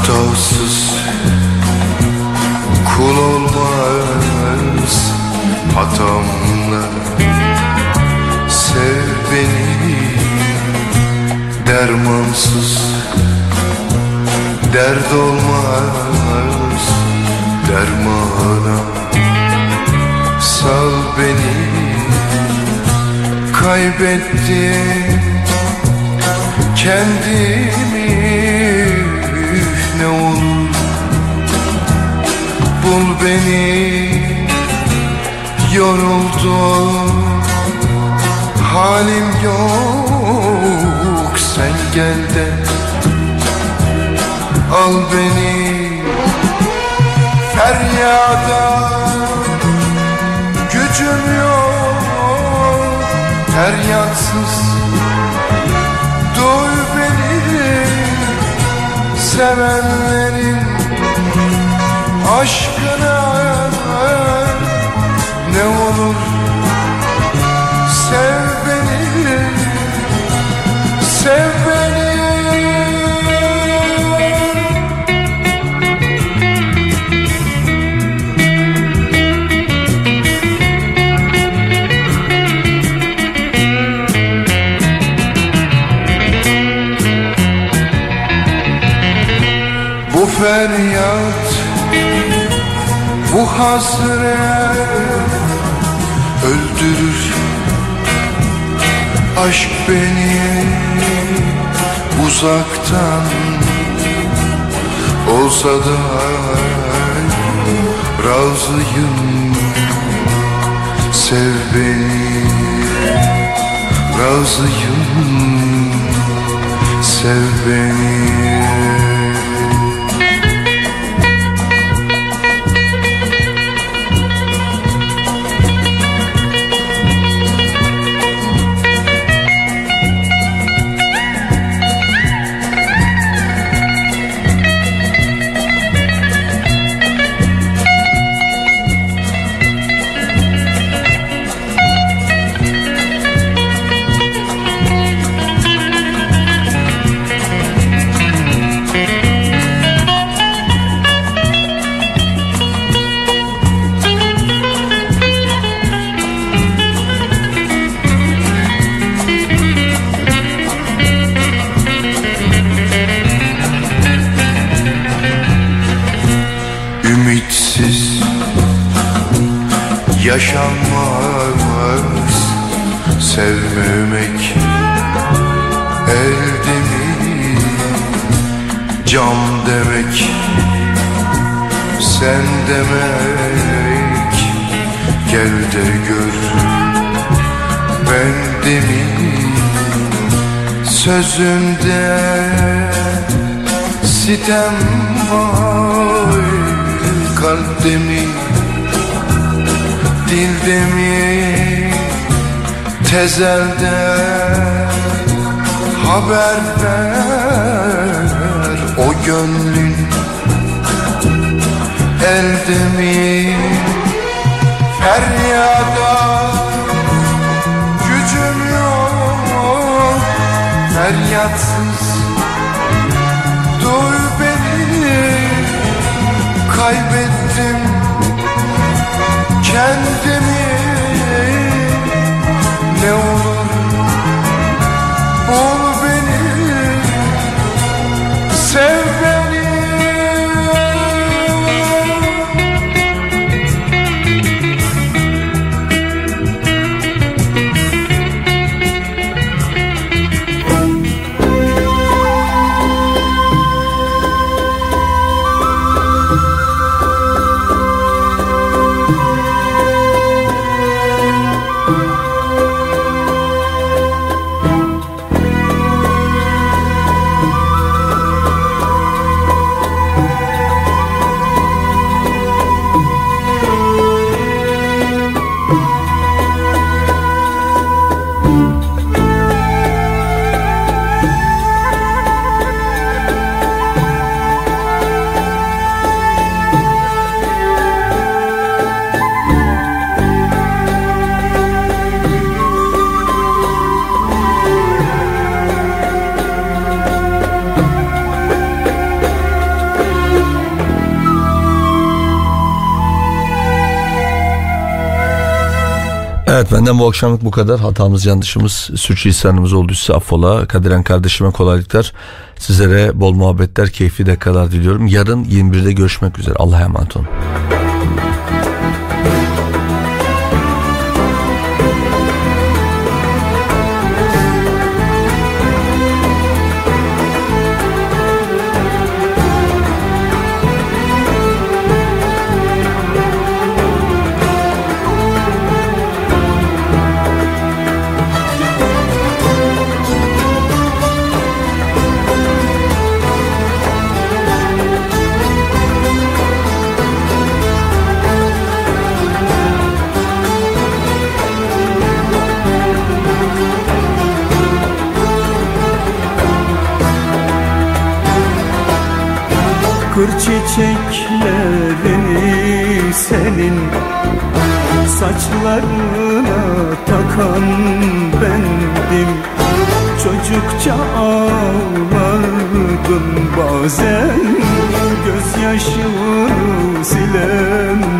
Hatasız kul olmaz hatamla. Sev beni dermansız Dert olmaz dermana. Sal beni kaybettim kendimi beni yoruldum halim yok sen gel de al beni. Feryada gücüm yok feryatsız. Duy beni sevenlerin aşkına ne olur sev beni sev beni. Bu feryat Bu hasret Öldürür Aşk beni. Uzaktan Olsa da Razıyım Sev beni. Razıyım Sev beni yaşanmaz. Sevmemek elde mi Cam demek Sen demek. Gel de gör Ben de mi Sözümde sitem var. Kalpte mi Dilde mi Tezelde Haber ver O gönlün Elde mi Feryada
Benden bu akşamlık bu kadar. Hatamız, yanlışımız, sürçülisanımız olduysa affola. Kadiren kardeşime kolaylıklar. Sizlere bol muhabbetler, keyifli dakikalar diliyorum. Yarın 21'de görüşmek üzere. Allah'a emanet olun.
Çektikçe ağlardım bazen Gözyaşımı silen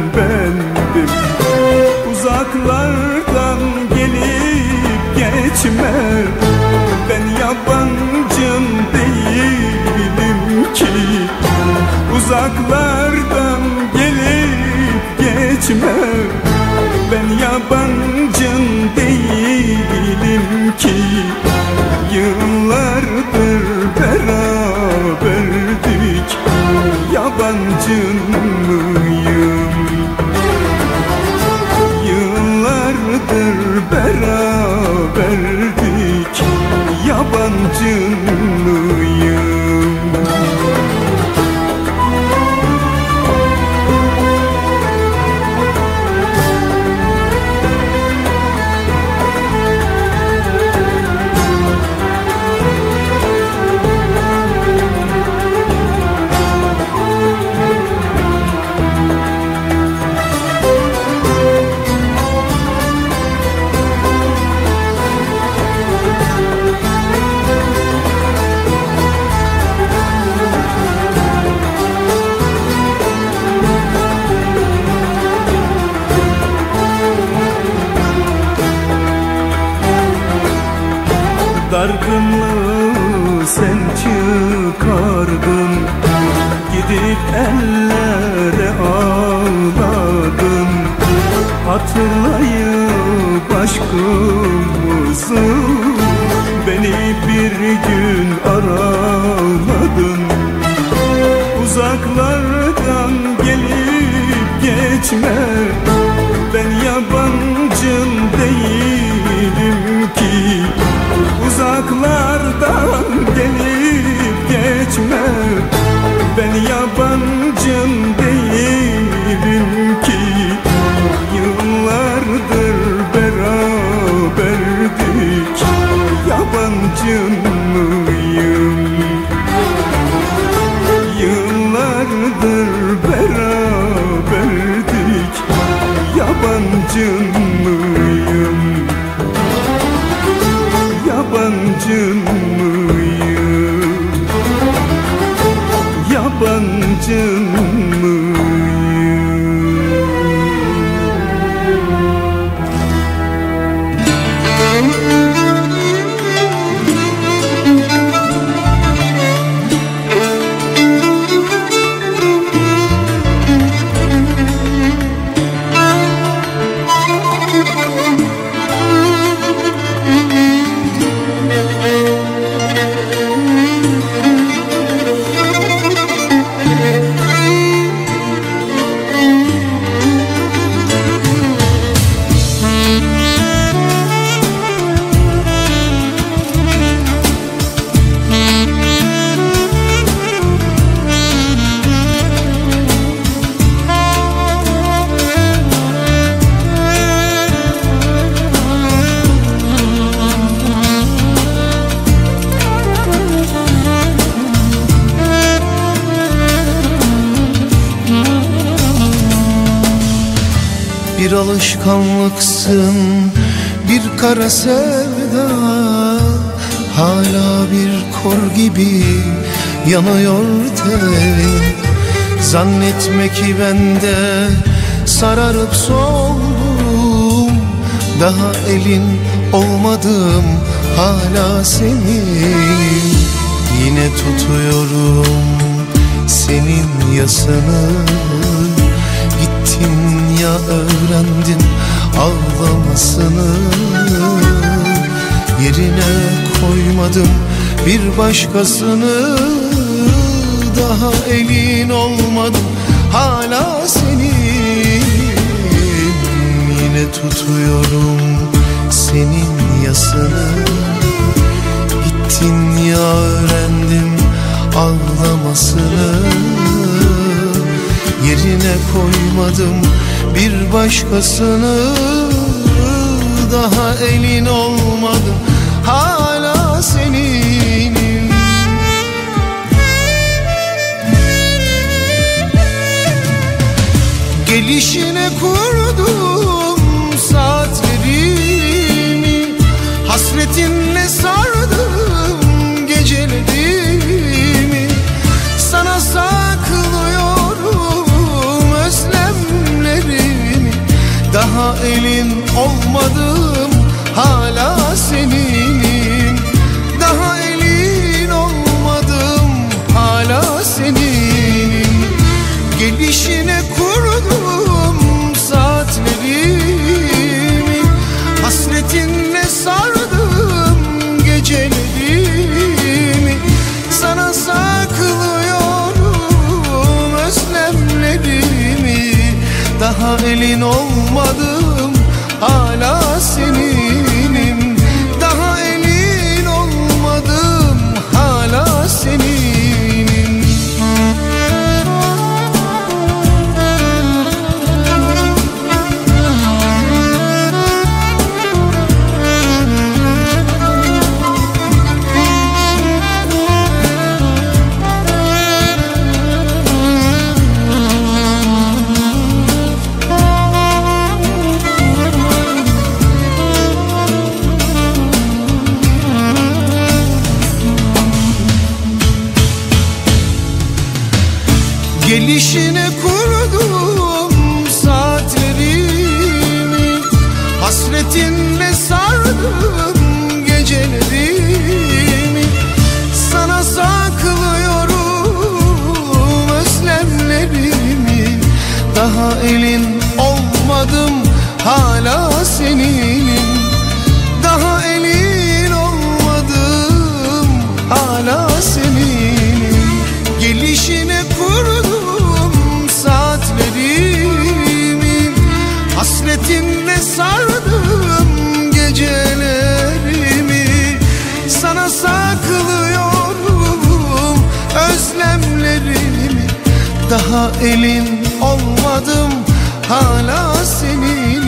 Gelişine kurdum saatlerimi. Hasretinle sardım gecelerimi. Sana saklıyorum özlemlerimi. Daha elin olmadım elin olmadım Daha elin olmadım. Hala seninim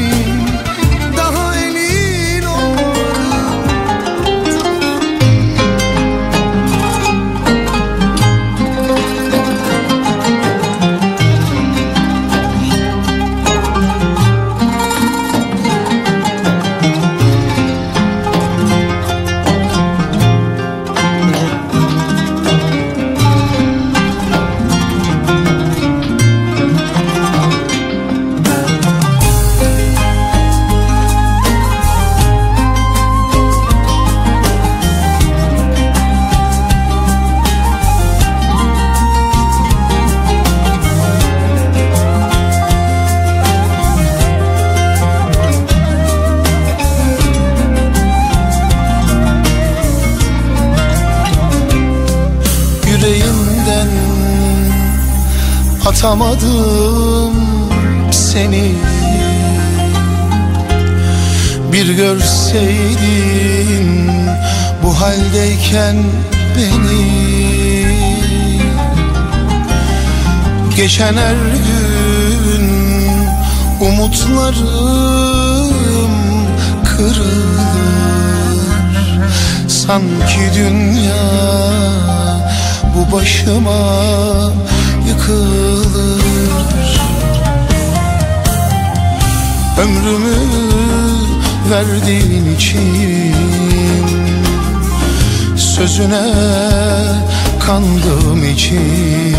atamadım seni. Bir görseydin bu haldeyken beni. Geçen her gün umutlarım kırılır. Sanki dünya bu başıma yıkılır. Ömrümü verdiğin için Sözüne kandığım için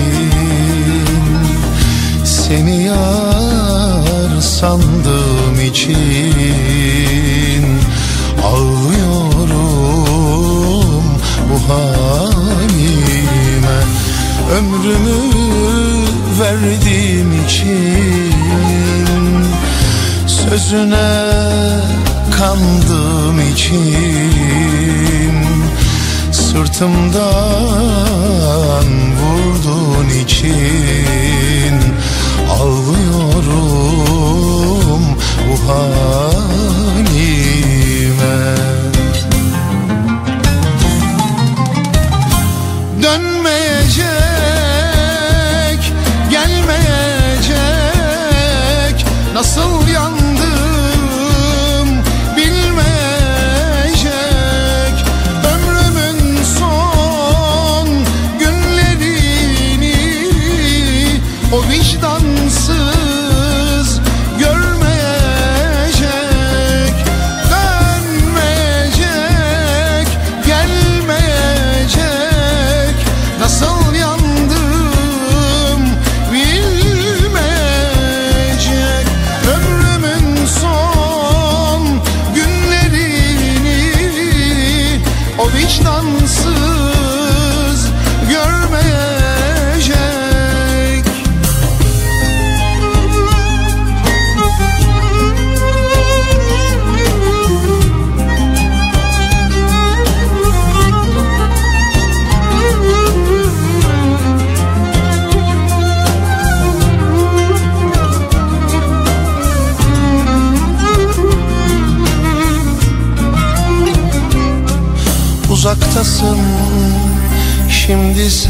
Seni yar sandığım için Ağlıyorum bu halime. Ömrümü verdiğim için Sözüne kandığım için Sırtımdan vurduğun için Ağlıyorum bu halime so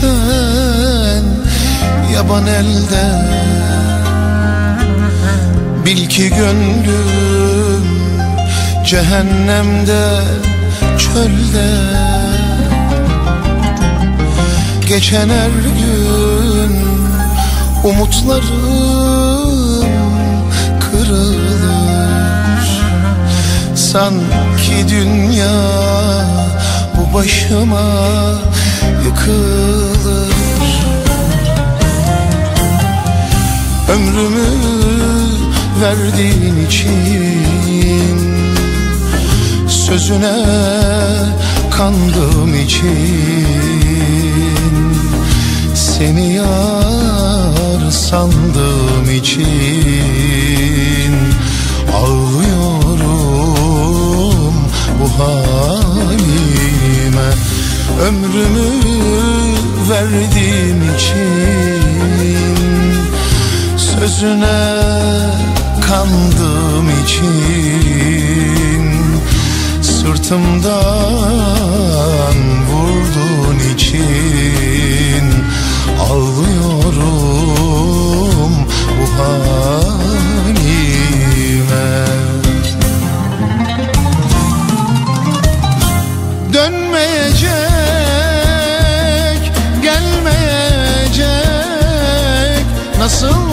sen yaban elde Bil ki gönlüm cehennemde çölde. Geçen her gün umutlarım kırılır. Sanki dünya bu başıma yıkılır. Ömrümü verdiğin için Sözüne kandığım için Seni yar sandığım için Ağlıyorum bu halime Ömrümü verdiğim için Sözüne kandığım için Sırtımdan vurduğun için Ağlıyorum bu halime Nasıl